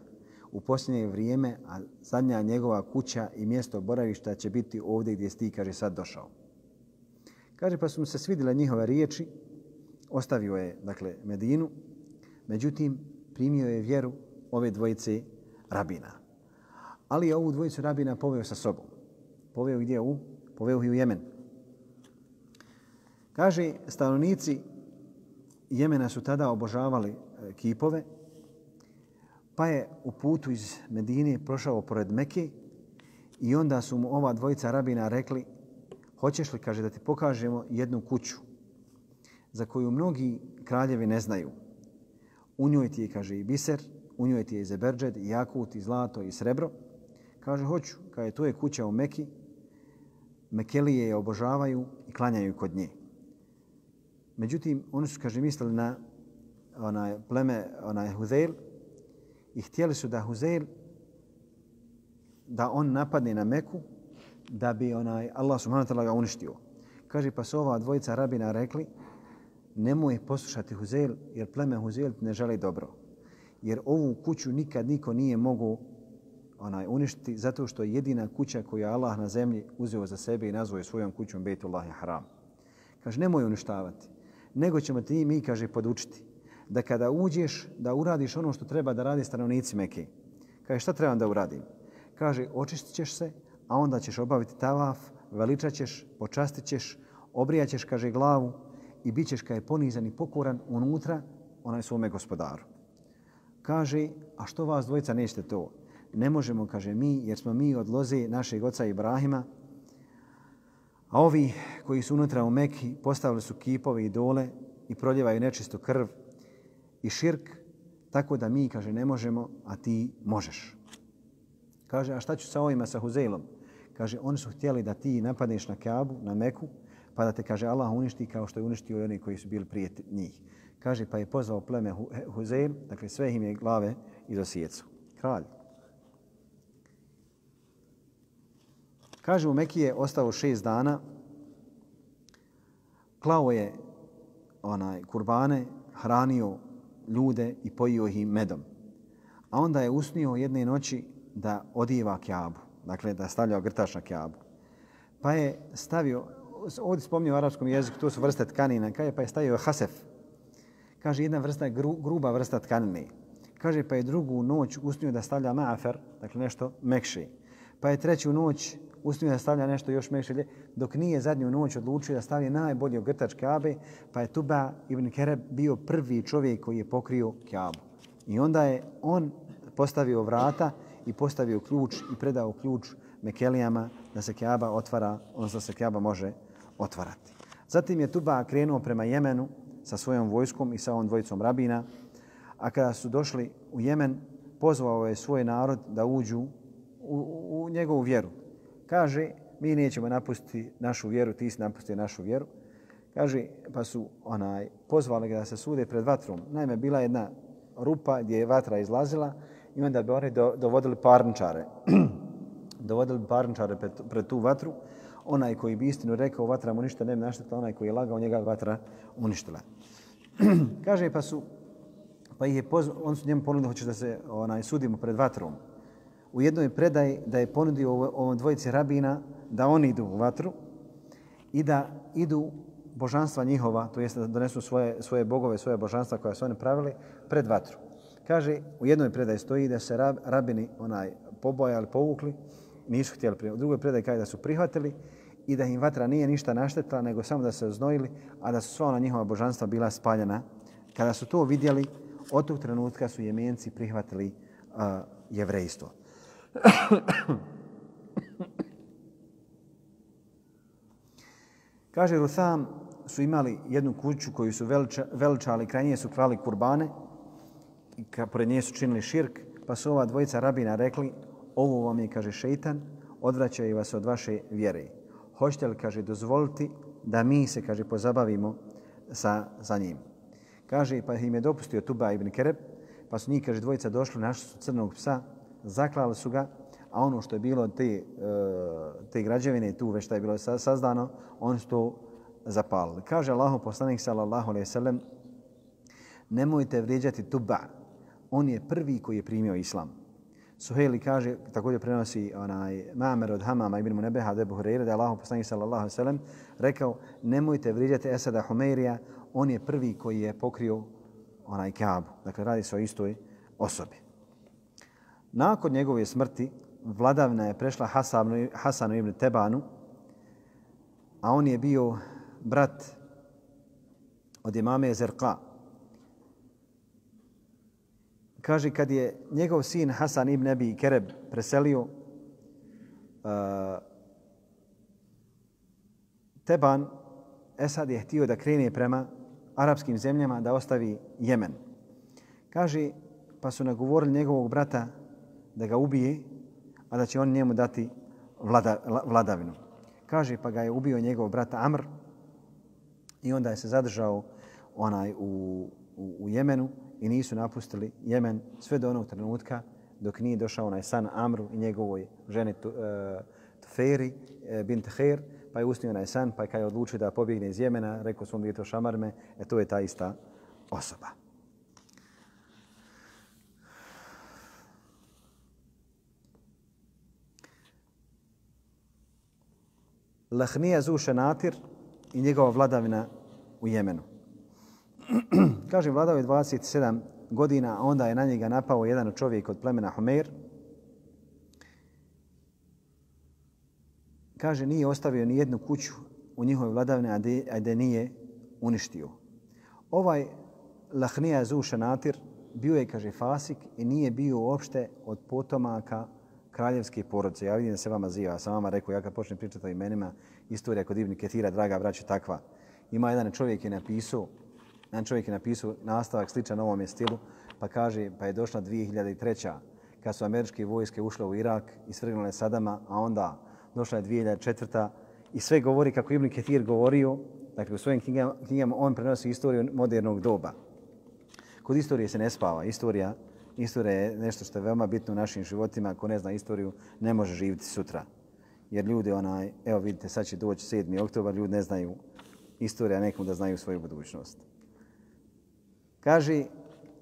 u posljednje vrijeme, a zadnja njegova kuća i mjesto boravišta će biti ovdje gdje sti, kaže, sad došao. Kaže, pa su mu se svidile njihove riječi, ostavio je, dakle, Medinu, međutim, primio je vjeru ove dvojice rabina. Ali je ovu dvojicu rabina poveo sa sobom. Poveo gdje u? Poveo ih u Jemen. Kaže, stanovnici Jemena su tada obožavali e, kipove, pa je u putu iz Medine prošao pored Mekke i onda su mu ova dvojica rabina rekli hoćeš li, kaže, da ti pokažemo jednu kuću za koju mnogi kraljevi ne znaju. U njoj ti je, kaže, i biser, u njoj ti je i zeberđed, i jakut, i zlato, i srebro. Kaže, hoću, kaže, to je kuća u Meki, Mekelije je obožavaju i klanjaju kod nje. Međutim, oni su, kaže, mislili na onaj pleme, onaj Huzeil i htjeli su da Huzeil da on napadne na Meku da bi onaj Allah subhanahu wa ta'ala ga uništio. Kaže pa su ova dvojica rabina rekli nemoj poslušati Huzeil jer pleme Huzeil ne želi dobro. Jer ovu kuću nikad niko nije mogu onaj uništiti zato što je jedina kuća koju je Allah na zemlji uzeo za sebe i nazvao je svojom kućom Bejtullah i Haram. Kaže, nemoj uništavati, nego ćemo ti mi, kaže, podučiti da kada uđeš, da uradiš ono što treba da radi stanovnici Mekke. Kaže, šta trebam da uradim? Kaže, očistit ćeš se, a onda ćeš obaviti tavaf, veličat ćeš, počastit ćeš, obrijat ćeš, kaže, glavu i bit ćeš, kaže, ponizan i pokoran unutra onaj svome gospodaru. Kaže, a što vas dvojica nećete to? Ne možemo, kaže, mi, jer smo mi od loze našeg oca Ibrahima, a ovi koji su unutra u Mekhi postavili su kipove i dole i proljevaju nečisto krv i širk, tako da mi, kaže, ne možemo, a ti možeš. Kaže, a šta ću sa ovima, sa Huzeilom? Kaže, oni su htjeli da ti napadneš na Kaabu, na Meku, pa da te, kaže, Allah uništi kao što je uništio i oni koji su bili prije njih. Kaže, pa je pozvao pleme Huzeil, dakle sve im je glave i dosijecu. Kralj. Kaže, u Mekiji je ostao šest dana, klao je onaj kurbane, hranio ljude i pojio ih medom. A onda je usnio jedne noći da odijeva kjabu, dakle da stavlja grtaš na kjabu. Pa je stavio, ovdje spomnio u arapskom jeziku, to su vrste tkanina, kaže pa je stavio hasef. Kaže jedna vrsta je gru, gruba vrsta tkanine. Kaže pa je drugu noć usnio da stavlja maafer, dakle nešto mekše. Pa je treću noć usnio da stavlja nešto još mekše, dok nije zadnju noć odlučio da stavi najbolji ogrtač Kabe, pa je Tuba ibn Kereb bio prvi čovjek koji je pokrio Kabu. I onda je on postavio vrata i postavio ključ i predao ključ Mekelijama da se Kaaba otvara, odnosno da se Kaaba može otvarati. Zatim je Tuba krenuo prema Jemenu sa svojom vojskom i sa ovom dvojicom rabina, a kada su došli u Jemen, pozvao je svoj narod da uđu u, u njegovu vjeru. Kaže, mi nećemo napustiti našu vjeru, ti si napustio našu vjeru. Kaže, pa su onaj pozvali ga da se sude pred vatrom. Naime, bila jedna rupa gdje je vatra izlazila i onda bi oni do, dovodili parničare. dovodili parničare pred, pred tu vatru. Onaj koji bi istinu rekao, vatra mu ništa ne bi naštetila, onaj koji je lagao, njega vatra uništila. Kaže, pa su, pa ih je pozvali, on su njemu ponudili, hoće da se onaj, sudimo pred vatrom. U jednoj predaji da je ponudio ovom dvojici rabina da oni idu u vatru i da idu božanstva njihova, to jest da donesu svoje, svoje bogove, svoje božanstva koja su oni pravili, pred vatru. Kaže, u jednoj predaji stoji da se rab, rabini onaj pobojali, povukli, nisu htjeli prihvatiti. U drugoj predaji kaže da su prihvatili i da im vatra nije ništa naštetila, nego samo da se oznojili, a da su sva ona njihova božanstva bila spaljena. Kada su to vidjeli, od tog trenutka su jemenci prihvatili uh, jevrejstvo. Kaže Rusam su imali jednu kuću koju su veliča, veličali, kraj nje su krali kurbane i pored nje su činili širk, pa su ova dvojica rabina rekli, ovo vam je, kaže, šeitan, odvraćaju vas od vaše vjere. Hoćete li, kaže, dozvoliti da mi se, kaže, pozabavimo sa, za njim. Kaže, pa im je dopustio Tuba ibn Kereb, pa su njih, kaže, dvojica došli, našli su crnog psa, zaklali su ga, a ono što je bilo te, e, te građevine, tu već što je bilo sazdano, on su to zapalili. Kaže Allahu poslanik sallallahu alaihi sallam, nemojte vrijeđati Tuba. On je prvi koji je primio islam. Suhejli kaže, također prenosi onaj Mamer od Hamama ibn Munebeha od Ebu Hureyre, da je Allah poslanik sallallahu alaihi sallam rekao, nemojte vrijeđati Esada Humeirija, on je prvi koji je pokrio onaj Kaabu. Dakle, radi se o istoj osobi. Nakon njegove smrti, vladavina je prešla Hasanu, Hasanu ibn Tebanu, a on je bio brat od imame Zerqa. Kaže, kad je njegov sin Hasan ibn Abi Kereb preselio, uh, Teban, Esad je htio da krene prema arapskim zemljama da ostavi Jemen. Kaže, pa su nagovorili njegovog brata da ga ubije, a da će on njemu dati vlada, vladavinu. Kaže, pa ga je ubio njegov brat Amr i onda je se zadržao onaj u, u, u Jemenu i nisu napustili Jemen sve do onog trenutka dok nije došao onaj san Amru i njegovoj ženi uh, Tuferi uh, bint Khair, pa je usnio onaj san, pa je kada je odlučio da pobjegne iz Jemena, rekao svom djetu Šamarme, e to je ta ista osoba. Lahnija Zušenatir i njegova vladavina u Jemenu. Kažem, vladao je 27 godina, a onda je na njega napao jedan čovjek od plemena Homer. Kaže, nije ostavio ni jednu kuću u njihovoj vladavine, a da nije uništio. Ovaj Lahnija Zušenatir bio je, kaže, fasik i nije bio uopšte od potomaka kraljevske porodice. Ja vidim da se vama ziva, ja sam vama rekao, ja kad počnem pričati o imenima, istorija kod Ibn Ketira, draga braća, takva. Ima jedan čovjek je napisao, jedan čovjek je napisao nastavak sličan ovom je stilu, pa kaže, pa je došla 2003. kad su američke vojske ušle u Irak i svrgnule Sadama, a onda došla je 2004. i sve govori kako Ibn Ketir govorio, dakle u svojim knjigama, knjigama on prenosi istoriju modernog doba. Kod istorije se ne spava. Istorija Istorija je nešto što je veoma bitno u našim životima. Ako ne zna istoriju, ne može živjeti sutra. Jer ljudi, onaj, evo vidite, sad će doći 7. oktobar, ljudi ne znaju istorija nekom da znaju svoju budućnost. Kaže,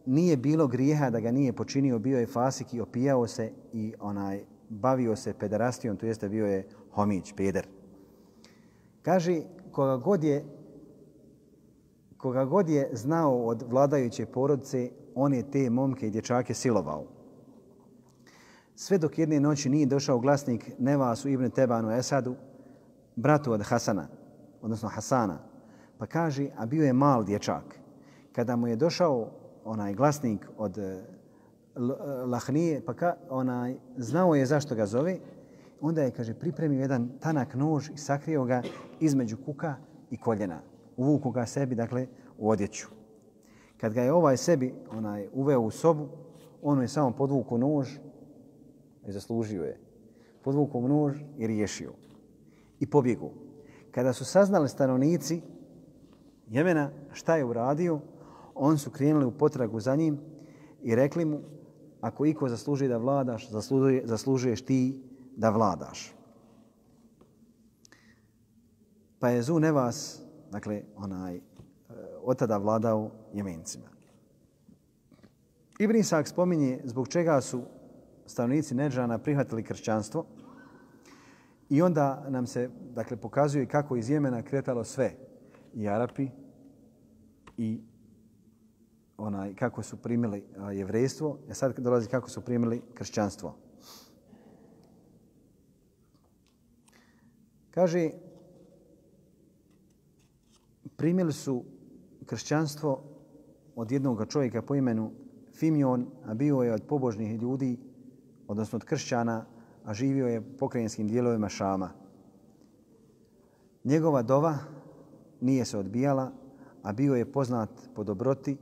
nije bilo grijeha da ga nije počinio, bio je fasik i opijao se i onaj bavio se pederastijom, to jeste bio je homić, peder. Kaže, koga god je koga god je znao od vladajuće porodice, on je te momke i dječake silovao. Sve dok jedne noći nije došao glasnik Nevasu ibn Tebanu Esadu, bratu od Hasana, odnosno Hasana, pa kaže, a bio je mal dječak. Kada mu je došao onaj glasnik od eh, eh, Lahnije, pa ka, onaj, znao je zašto ga zove, onda je, kaže, pripremio jedan tanak nož i sakrio ga između kuka i koljena. Uvuku ga sebi, dakle, u odjeću. Kad ga je ovaj sebi onaj uveo u sobu, on je samo podvuku nož i zaslužio je. Podvuku nož i riješio. I pobjegu. Kada su saznali stanovnici Jemena šta je uradio, on su krenuli u potragu za njim i rekli mu ako iko zasluži da vladaš, zaslužuje, zaslužuješ ti da vladaš. Pa je Zu Nevas, dakle, onaj e, od tada vladao jemencima. Ibn Isak spominje zbog čega su stanovnici Neđana prihvatili kršćanstvo i onda nam se dakle, pokazuje kako iz Jemena kretalo sve i Arapi i onaj, kako su primili jevrejstvo, a e, sad dolazi kako su primili kršćanstvo. Kaže, primili su kršćanstvo od jednog čovjeka po imenu Fimion, a bio je od pobožnih ljudi, odnosno od kršćana, a živio je po dijelovima Šama. Njegova dova nije se odbijala, a bio je poznat po dobroti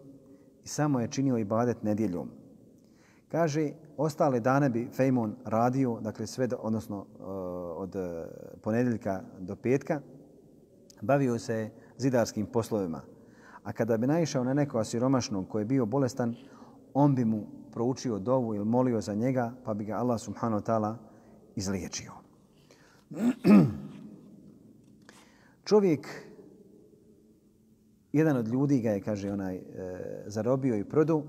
i samo je činio ibadet nedjeljom. Kaže, ostale dane bi Fejmon radio, dakle sve, do, odnosno eh, od eh, ponedjeljka do petka, bavio se zidarskim poslovima – A kada bi naišao na nekoga siromašnog koji je bio bolestan, on bi mu proučio dovu ili molio za njega, pa bi ga Allah subhanahu wa ta'ala izliječio. Čovjek, jedan od ljudi ga je, kaže, onaj, e, zarobio i produ,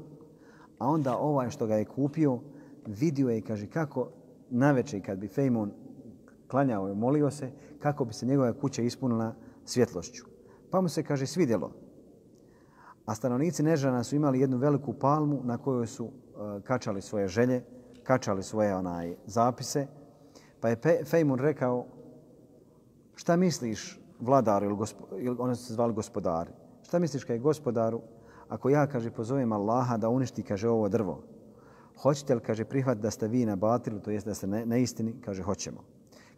a onda ovaj što ga je kupio, vidio je, kaže, kako naveče kad bi Fejmon klanjao i molio se, kako bi se njegova kuća ispunila svjetlošću. Pa mu se, kaže, svidjelo a stanovnici Nežana su imali jednu veliku palmu na kojoj su uh, kačali svoje želje, kačali svoje onaj zapise. Pa je Fejmun rekao, šta misliš vladar ili, gospo, ili ono se zvali gospodari, šta misliš kaj gospodaru, ako ja, kaže, pozovem Allaha da uništi, kaže, ovo drvo, hoćete li, kaže, prihvat da ste vi na batilu, to jest da ste na istini, kaže, hoćemo.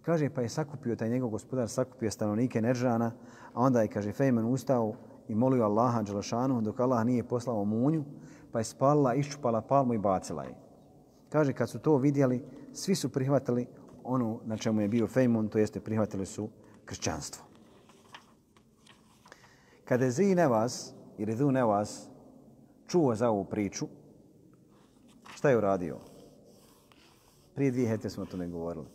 Kaže, pa je sakupio taj njegov gospodar, sakupio stanovnike Neržana, a onda je, kaže, Fejman ustao i molio Allaha Đelešanu dok Allah nije poslao munju, pa je spalila, iščupala palmu i bacila je. Kaže, kad su to vidjeli, svi su prihvatili ono na čemu je bio Fejmun, to jeste prihvatili su kršćanstvo. Kada je Zi Nevas, ili Zu Nevas, čuo za ovu priču, šta je uradio? Prije dvije hete smo o tome govorili.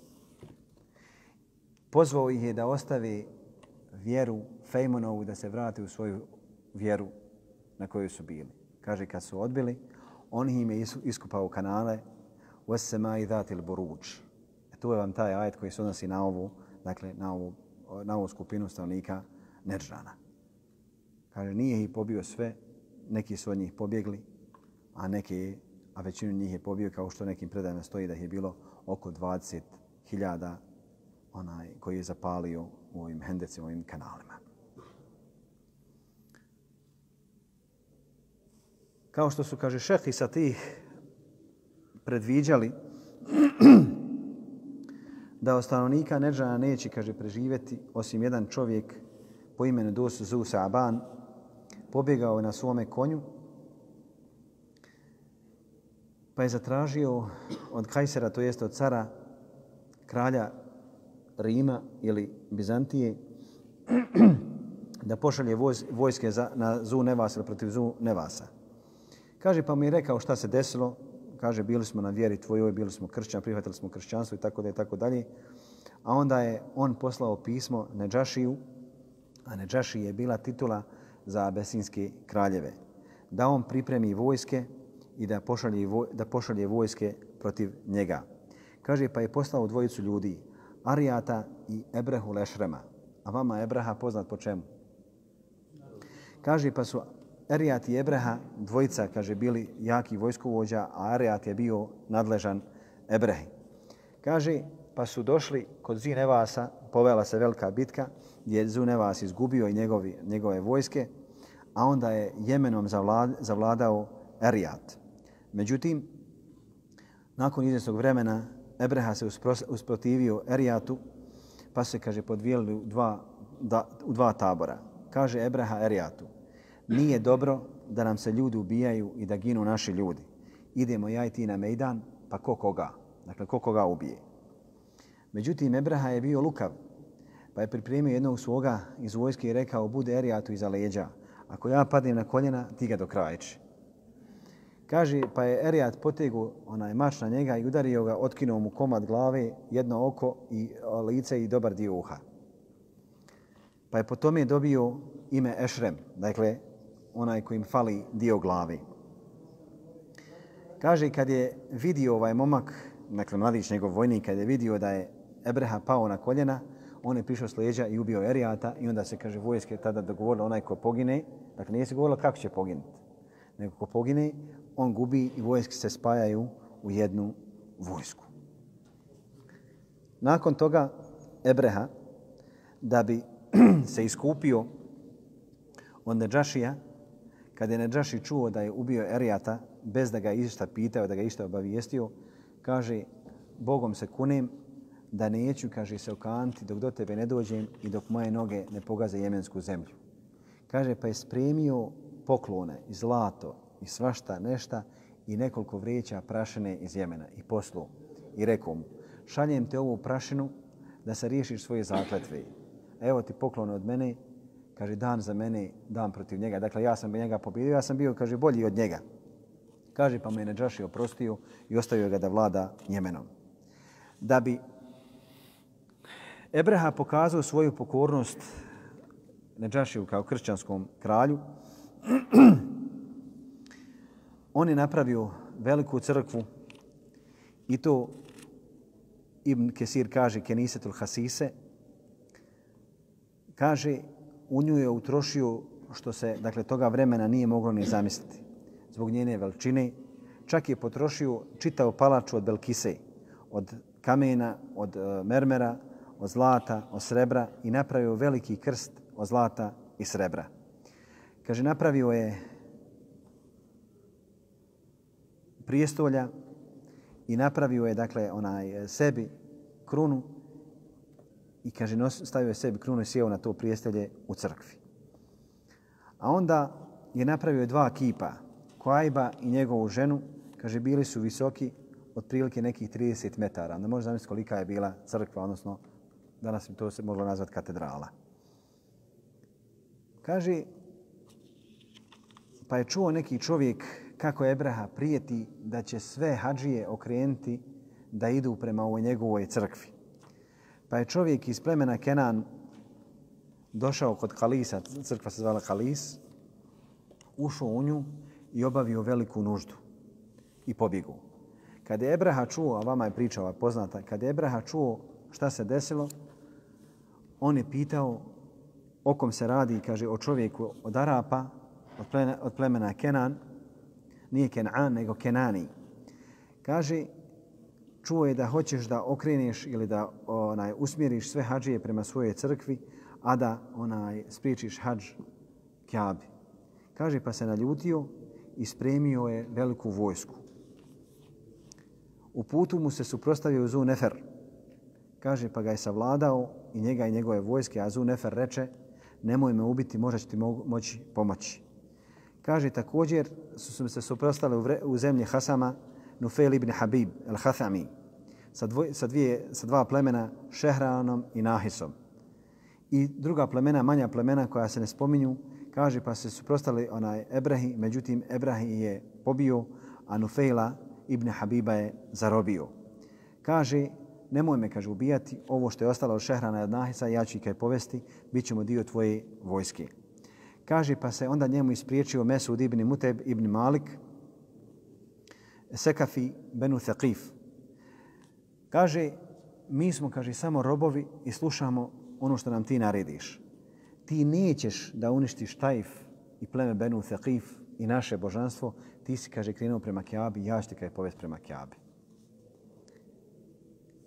Pozvao ih je da ostavi vjeru Fejmonovu, da se vrate u svoju vjeru na kojoj su bili. Kaže, kad su odbili, on im je iskupao kanale Vesema i datil boruč. E tu je vam taj ajet koji se odnosi na ovu, dakle, na ovu, na ovu skupinu stavnika Neržana. Kaže, nije ih pobio sve, neki su od njih pobjegli, a neki, a većinu njih je pobio kao što nekim predajama stoji da je bilo oko 20.000 onaj koji je zapalio u ovim hendecima, u ovim kanalima. Kao što su, kaže, šehi sa tih predviđali da od stanovnika Neđana neće, kaže, preživjeti osim jedan čovjek po imenu Dus Zus Aban, pobjegao je na svome konju, pa je zatražio od Kajsera, to jest od cara, kralja Rima ili Bizantije, da pošalje vojske za, na Zu Nevasa ili protiv Zu Nevasa. Kaže, pa mi je rekao šta se desilo. Kaže, bili smo na vjeri tvojoj, bili smo kršćan, prihvatili smo kršćanstvo i tako da i tako dalje. A onda je on poslao pismo Neđašiju, a Neđaši je bila titula za abesinske kraljeve. Da on pripremi vojske i da pošalje, da pošalje vojske protiv njega. Kaže, pa je poslao dvojicu ljudi, Arijata i Ebrehu Lešrema. A vama Ebreha poznat po čemu? Kaže, pa su Erijat i Ebreha, dvojica, kaže, bili jaki vojskovođa, a Erijat je bio nadležan Ebrehi. Kaže, pa su došli kod Zinevasa, povela se velika bitka, gdje je Zunevas izgubio i njegovi, njegove vojske, a onda je Jemenom zavladao Erijat. Međutim, nakon izvjesnog vremena, Ebreha se usprotivio Erijatu, pa se, kaže, podvijeli u dva, da, u dva tabora. Kaže Ebreha Erijatu, nije dobro da nam se ljudi ubijaju i da ginu naši ljudi. Idemo ja i ti na Mejdan, pa ko koga? Dakle, ko koga ubije? Međutim, Ebraha je bio lukav, pa je pripremio jednog svoga iz vojske i rekao, bude Erijatu iza leđa. Ako ja padnem na koljena, ti ga do Kaže, pa je Erijat potegu onaj mač na njega i udario ga, otkinuo mu komad glave, jedno oko i lice i dobar dio uha. Pa je potom tome dobio ime Ešrem, dakle, onaj kojim fali dio glavi. Kaže, kad je vidio ovaj momak, dakle, mladić njegov vojnik, kad je vidio da je Ebreha pao na koljena, on je prišao s leđa i ubio Erijata i onda se, kaže, vojske tada dogovorilo onaj ko pogine, dakle, nije se govorilo kako će poginuti, nego ko pogine, on gubi i vojske se spajaju u jednu vojsku. Nakon toga Ebreha, da bi se iskupio od Neđašija, kada je Neđaši čuo da je ubio Erijata, bez da ga išta pitao, da ga išta obavijestio, kaže, Bogom se kunem da neću, kaže, se okanti dok do tebe ne dođem i dok moje noge ne pogaze jemensku zemlju. Kaže, pa je spremio poklone i zlato i svašta nešta i nekoliko vreća prašine iz Jemena i poslu. I rekao mu, šaljem te ovu prašinu da se riješiš svoje zakletve. Evo ti poklone od mene, kaže, dan za mene, dan protiv njega. Dakle, ja sam njega pobjedio, ja sam bio, kaže, bolji od njega. Kaže, pa me je Neđaši oprostio i ostavio ga da vlada Jemenom. Da bi Ebreha pokazao svoju pokornost Neđašiju kao kršćanskom kralju, on je napravio veliku crkvu i to Ibn Kesir kaže Kenisetul Hasise, kaže u nju je utrošio što se dakle toga vremena nije moglo ni zamisliti zbog njene veličine. Čak je potrošio čitao palaču od Belkise, od kamena, od e, mermera, od zlata, od srebra i napravio veliki krst od zlata i srebra. Kaže, napravio je prijestolja i napravio je dakle onaj e, sebi krunu i kaže nos, stavio je sebi krunu i sjeo na to prijestelje u crkvi. A onda je napravio dva kipa, Koajba i njegovu ženu, kaže bili su visoki otprilike nekih 30 metara. Ne može zamisliti kolika je bila crkva, odnosno danas bi to se moglo nazvati katedrala. Kaže, pa je čuo neki čovjek kako Ebraha prijeti da će sve hađije okrenuti da idu prema ovoj njegovoj crkvi. Pa je čovjek iz plemena Kenan došao kod Kalisa, crkva se zvala Kalis, ušao u nju i obavio veliku nuždu i pobjegu. Kad je Ebraha čuo, a vama je priča ova poznata, kad je Ebraha čuo šta se desilo, on je pitao o kom se radi, kaže, o čovjeku od Arapa, od plemena, od plemena Kenan, nije Kenan, nego Kenani. Kaže, čuo je da hoćeš da okreneš ili da onaj usmjeriš sve hadžije prema svojoj crkvi, a da onaj spriječiš hadž Kjabi. Kaže, pa se naljutio i spremio je veliku vojsku. U putu mu se suprostavio Zu Nefer. Kaže, pa ga je savladao i njega i njegove vojske, a Zu Nefer reče, nemoj me ubiti, možda ću ti moći pomoći. Kaže, također su se suprostali u zemlji Hasama, Nufel ibn Habib, al-Hathami sa, sa, dvije, sa dva plemena, Šehranom i Nahisom. I druga plemena, manja plemena koja se ne spominju, kaže pa se suprostali onaj Ebrahi, međutim Ebrahi je pobio, a Nufejla ibn Habiba je zarobio. Kaže, nemoj me, kaže, ubijati, ovo što je ostalo od Šehrana i od Nahisa, ja ću ih kaj povesti, bit ćemo dio tvoje vojske. Kaže, pa se onda njemu ispriječio Mesud ibn Muteb ibn Malik, Sekafi benu Thaqif. Kaže, mi smo, kaže, samo robovi i slušamo ono što nam ti narediš. Ti nećeš da uništiš Tajf i pleme Benu Thaqif i naše božanstvo, ti si, kaže, krenuo prema Kjabi, ja ću ti kaj povest prema Kjabi.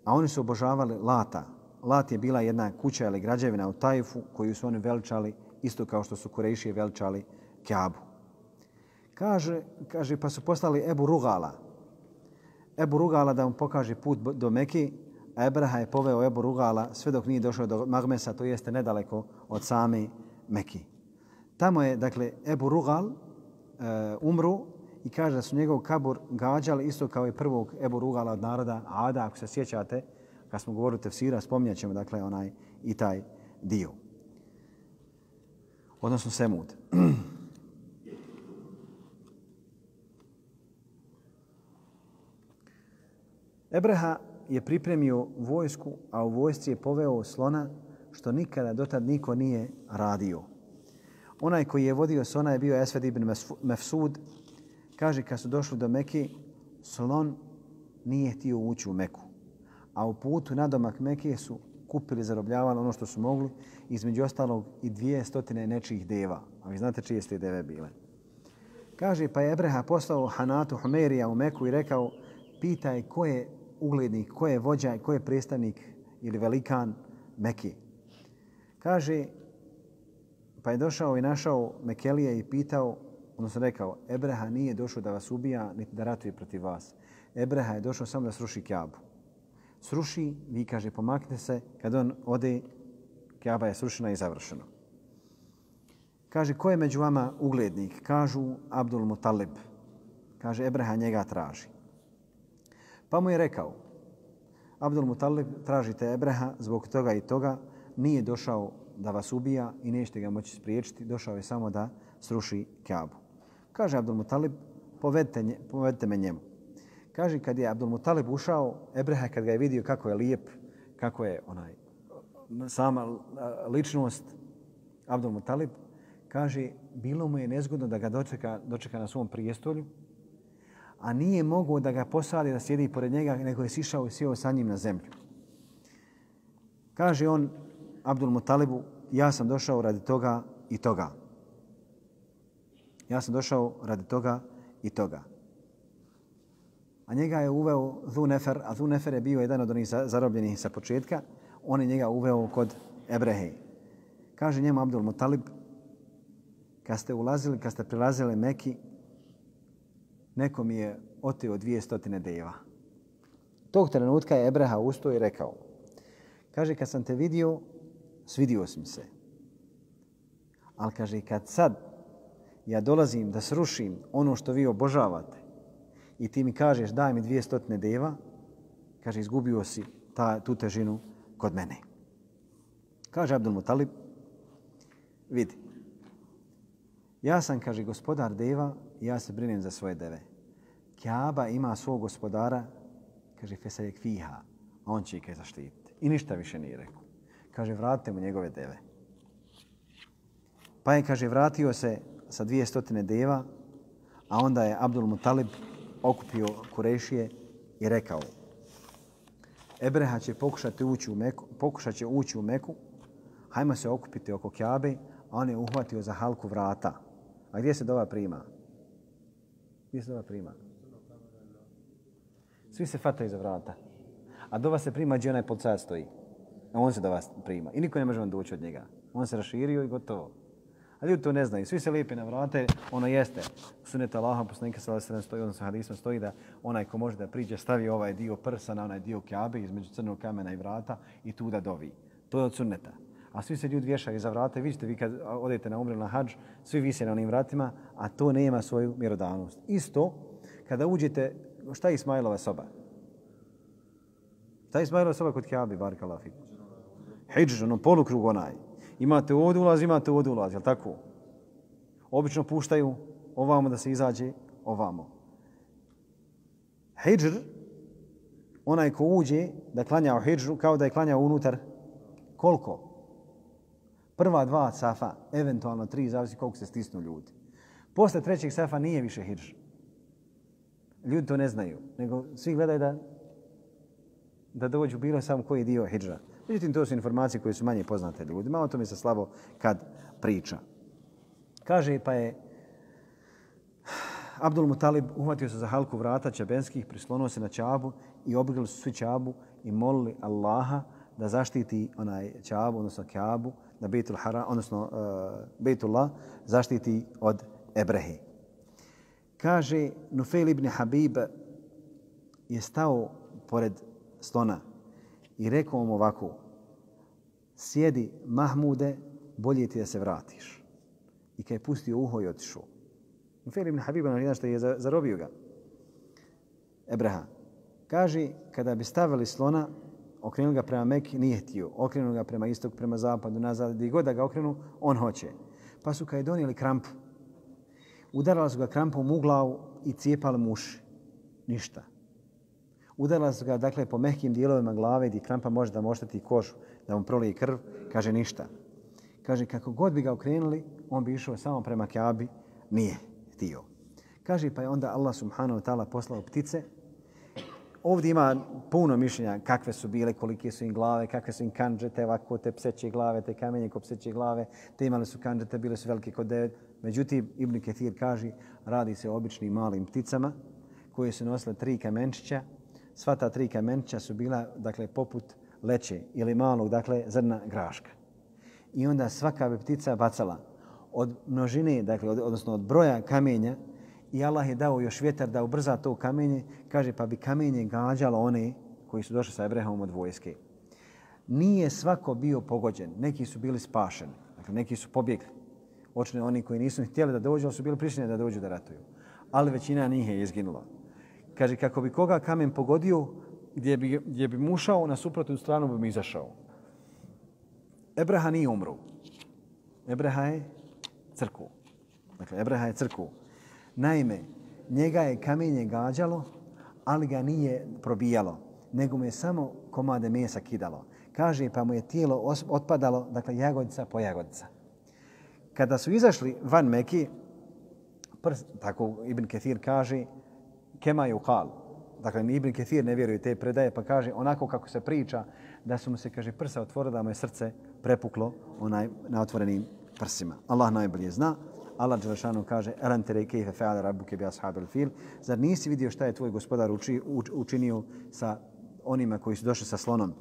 A oni su obožavali Lata. Lat je bila jedna kuća ili građevina u Tajfu koju su oni veličali isto kao što su Kurejšije veličali Kjabu. Kaže, kaže, pa su postali Ebu Rugala. Ebu Rugala da mu pokaže put do Meki, a Ebraha je poveo Ebu Rugala sve dok nije došao do Magmesa, to jeste nedaleko od same Meki. Tamo je, dakle, Ebu Rugal e, umru i kaže da su njegov kabur gađali isto kao i prvog Ebu Rugala od naroda Ada, ako se sjećate, kad smo govorili tefsira, spominjat ćemo, dakle, onaj i taj dio. Odnosno Semud. Ebreha je pripremio vojsku, a u vojsci je poveo slona što nikada dotad niko nije radio. Onaj koji je vodio slona je bio Esved ibn Mefsud. Kaže, kad su došli do Mekke, slon nije htio ući u Meku. A u putu na domak Mekke su kupili, zarobljavali ono što su mogli, između ostalog i dvije stotine nečijih deva. A vi znate čije ste deve bile. Kaže, pa je Ebreha poslao Hanatu Humerija u Meku i rekao, pitaj ko je uglednik, ko je vođa, ko je predstavnik ili velikan Meki. Kaže, pa je došao i našao Mekelije i pitao, odnosno rekao, Ebreha nije došao da vas ubija, niti da ratuje protiv vas. Ebreha je došao samo da sruši Kjabu. Sruši, vi kaže, pomakne se, kad on ode, Kjaba je srušena i završeno. Kaže, ko je među vama uglednik? Kažu Abdul Mutalib. Kaže, Ebreha njega traži. Pa mu je rekao, Abdul Mutalib, tražite Ebreha zbog toga i toga, nije došao da vas ubija i nećete ga moći spriječiti, došao je samo da sruši Kaabu. Kaže Abdul Mutalib, povedite, nje, povedite me njemu. Kaže, kad je Abdul Mutalib ušao, Ebreha kad ga je vidio kako je lijep, kako je onaj sama ličnost Abdul Mutalib, kaže, bilo mu je nezgodno da ga dočeka, dočeka na svom prijestolju, a nije mogao da ga posadi da sjedi pored njega, nego je sišao i sjeo sa njim na zemlju. Kaže on Abdul Mutalibu, ja sam došao radi toga i toga. Ja sam došao radi toga i toga. A njega je uveo Zunefer, a Zunefer je bio jedan od onih zarobljenih sa početka. On je njega uveo kod Ebrehej. Kaže njemu Abdul Mutalib, kad ste ulazili, kad ste prilazili Meki, neko mi je oteo dvije stotine deva. Tog trenutka je Ebreha ustao i rekao, kaže, kad sam te vidio, svidio sam se. Ali kaže, kad sad ja dolazim da srušim ono što vi obožavate i ti mi kažeš daj mi dvije stotine deva, kaže, izgubio si ta, tu težinu kod mene. Kaže Abdul Mutalib, vidi, Ja sam, kaže, gospodar deva ja se brinem za svoje deve. Kjaba ima svog gospodara, kaže, Fesajek Fiha, a on će ih zaštititi. I ništa više nije rekao. Kaže, vratite mu njegove deve. Pa je, kaže, vratio se sa dvije stotine deva, a onda je Abdul Mutalib okupio Kurešije i rekao Ebreha će pokušati ući u Meku, pokušat će ući u Meku, hajmo se okupiti oko Kjabe, a on je uhvatio za halku vrata. A gdje se dova prima? Gdje se dova prima? Svi se fataju za vrata. A dova se prima gdje onaj policajac stoji. A on se do vas prima. I niko ne može vam doći od njega. On se raširio i gotovo. A ljudi to ne znaju. Svi se lijepi na vrate. Ono jeste. Sunet Allaha, poslanika sa sve stoji, odnosno hadisma stoji da onaj ko može da priđe stavi ovaj dio prsa na onaj dio kjabe između crnog kamena i vrata i tu da dovi. To je od sunneta. A svi se ljudi vješaju za vrata. Vidite vi kad odete na umre na hađ, svi vise na onim vratima, a to nema svoju mjerodavnost. Isto, kada uđete, šta je Ismailova soba? Šta je Ismailova soba kod Kjabi, bar Kalafi? Hidž, ono polukrug onaj. Imate ovdje ulaz, imate ovdje ulaz, jel tako? Obično puštaju ovamo da se izađe ovamo. Hidžr, onaj ko uđe da klanja u hidžru, kao da je klanjao unutar koliko? Prva dva safa, eventualno tri, zavisi koliko se stisnu ljudi. Posle trećeg safa nije više hidžr. Ljudi to ne znaju, nego svi gledaju da da dođu bilo sam koji dio hidžra. Međutim, to su informacije koje su manje poznate ljudima, o tome se slabo kad priča. Kaže, pa je Abdul Mutalib uhvatio se za halku vrata čabenskih, prislonuo se na čabu i obrgli su svi čabu i molili Allaha da zaštiti onaj čabu, odnosno kjabu, da Bejtul Hara, odnosno e, uh, Bejtullah, zaštiti od Ebrehe. Kaže, Nufel ibn Habib je stao pored slona i rekao mu ovako, sjedi Mahmude, bolje ti da se vratiš. I kad je pustio uho i otišao. Nufel ibn Habib ono, je što je zarobio ga. Ebreha. Kaže, kada bi stavili slona, okrenuli ga prema Mekki, nije htio. Okrenuli ga prema istok, prema zapadu, nazad, gdje god da ga okrenu, on hoće. Pa su kad je donijeli krampu, udarala su ga krampom u glavu i cijepali mu uši. Ništa. Udarala su ga dakle, po mehkim dijelovima glave gdje krampa može da moštati kožu, da mu prolije krv. Kaže ništa. Kaže kako god bi ga okrenuli, on bi išao samo prema Kaabi, nije htio. Kaže pa je onda Allah subhanahu wa ta'ala poslao ptice. Ovdje ima puno mišljenja kakve su bile, kolike su im glave, kakve su im kanđete, ovako te pseće glave, te kamenje ko pseće glave, te imali su kanđete, bile su velike kod devet. Međutim, Ibn Ketir kaže, radi se o običnim malim pticama koje su nosile tri kamenčića, sva ta tri kamenčića su bila dakle poput leće ili malog dakle zrna graška. I onda svaka bi ptica bacala od množine, dakle od, odnosno od broja kamenja i Allah je dao još vjetar da ubrza to kamenje, kaže pa bi kamenje gađalo one koji su došli sa Ebrehom od vojske. Nije svako bio pogođen, neki su bili spašeni, dakle neki su pobjegli. Očne oni koji nisu htjeli da dođu, su bili prišljeni da dođu da ratuju. Ali većina njih je izginula kaže, kako bi koga kamen pogodio, gdje bi, gdje bi mušao, na suprotnu stranu bi mi izašao. Ebreha nije umru. Ebreha je crku. Dakle, Ebreha je crku. Naime, njega je kamenje gađalo, ali ga nije probijalo, nego mu je samo komade mesa kidalo. Kaže, pa mu je tijelo otpadalo, dakle, jagodica po jagodica. Kada su izašli van Meki, prst, tako Ibn Ketir kaže, kema je ukal. Dakle, Ibn Ketir ne vjeruje te predaje, pa kaže onako kako se priča da su mu se, kaže, prsa otvorila, da mu je srce prepuklo onaj na otvorenim prsima. Allah najbolje zna. Allah Đelešanu kaže Elan tere kejfe fe'ale rabbuke bi ashabil fil. Zar nisi vidio šta je tvoj gospodar uči, učinio sa onima koji su došli sa slonom?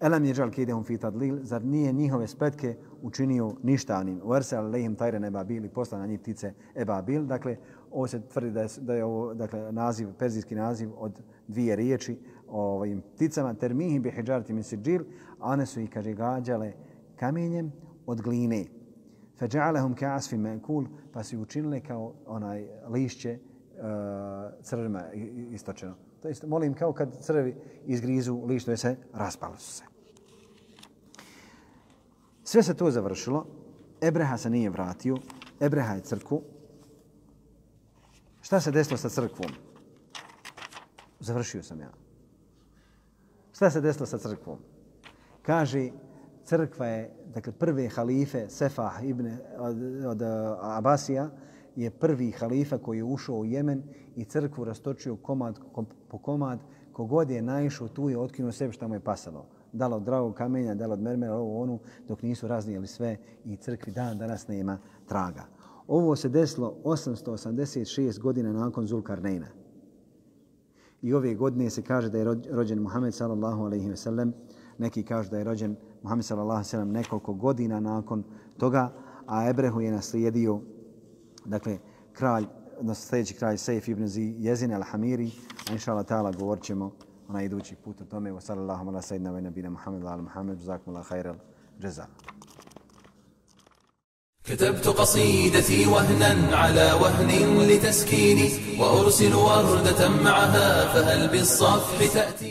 Elam je žal fi tadlil, zar nije njihove spletke učinio ništa onim? Uerse tajren tajre ebabil i posla na njih ptice ebabil. Dakle, ovo se tvrdi da je, da je ovo dakle, naziv, perzijski naziv od dvije riječi o ovim pticama. Termihi bi hijjarti min siđil, a one su ih, kaže, gađale kamenjem od gline. Feđa'alehum ka'asfi me'kul, pa su učinile kao onaj lišće uh, crvima istočeno. To jest, molim, kao kad crvi izgrizu lišće se, raspali su se. Sve se to završilo. Ebreha se nije vratio. Ebreha je crku. Šta se desilo sa crkvom? Završio sam ja. Šta se desilo sa crkvom? Kaže, crkva je, dakle, prve halife Sefah ibn od, od eh, Abasija, je prvi halifa koji je ušao u Jemen i crkvu rastočio komad po komad. Kogod je naišao tu je otkinuo sebe što mu je pasalo. Dalo od dragog kamenja, dalo od mermera, ovo onu, dok nisu raznijeli sve i crkvi dan danas nema traga. Ovo se desilo 886 godina nakon Zulkarnejna. I ove godine se kaže da je rođen Muhammed sallallahu alaihi ve sellem. Neki kažu da je rođen Muhammed sallallahu alaihi ve sellem nekoliko godina nakon toga, a Ebrehu je naslijedio, dakle, kralj, odnosno sljedeći kralj Sejf ibn Jezin al-Hamiri, a inša Allah ta'ala govorit ćemo na idući put o tome. Wa sallallahu ala sayyidina wa nabina Muhammed wa ala Muhammed, zakum Allah khairal jaza. كتبت قصيدتي وهنا على وهن لتسكيني وأرسل وردة معها فهل بالصفح تأتي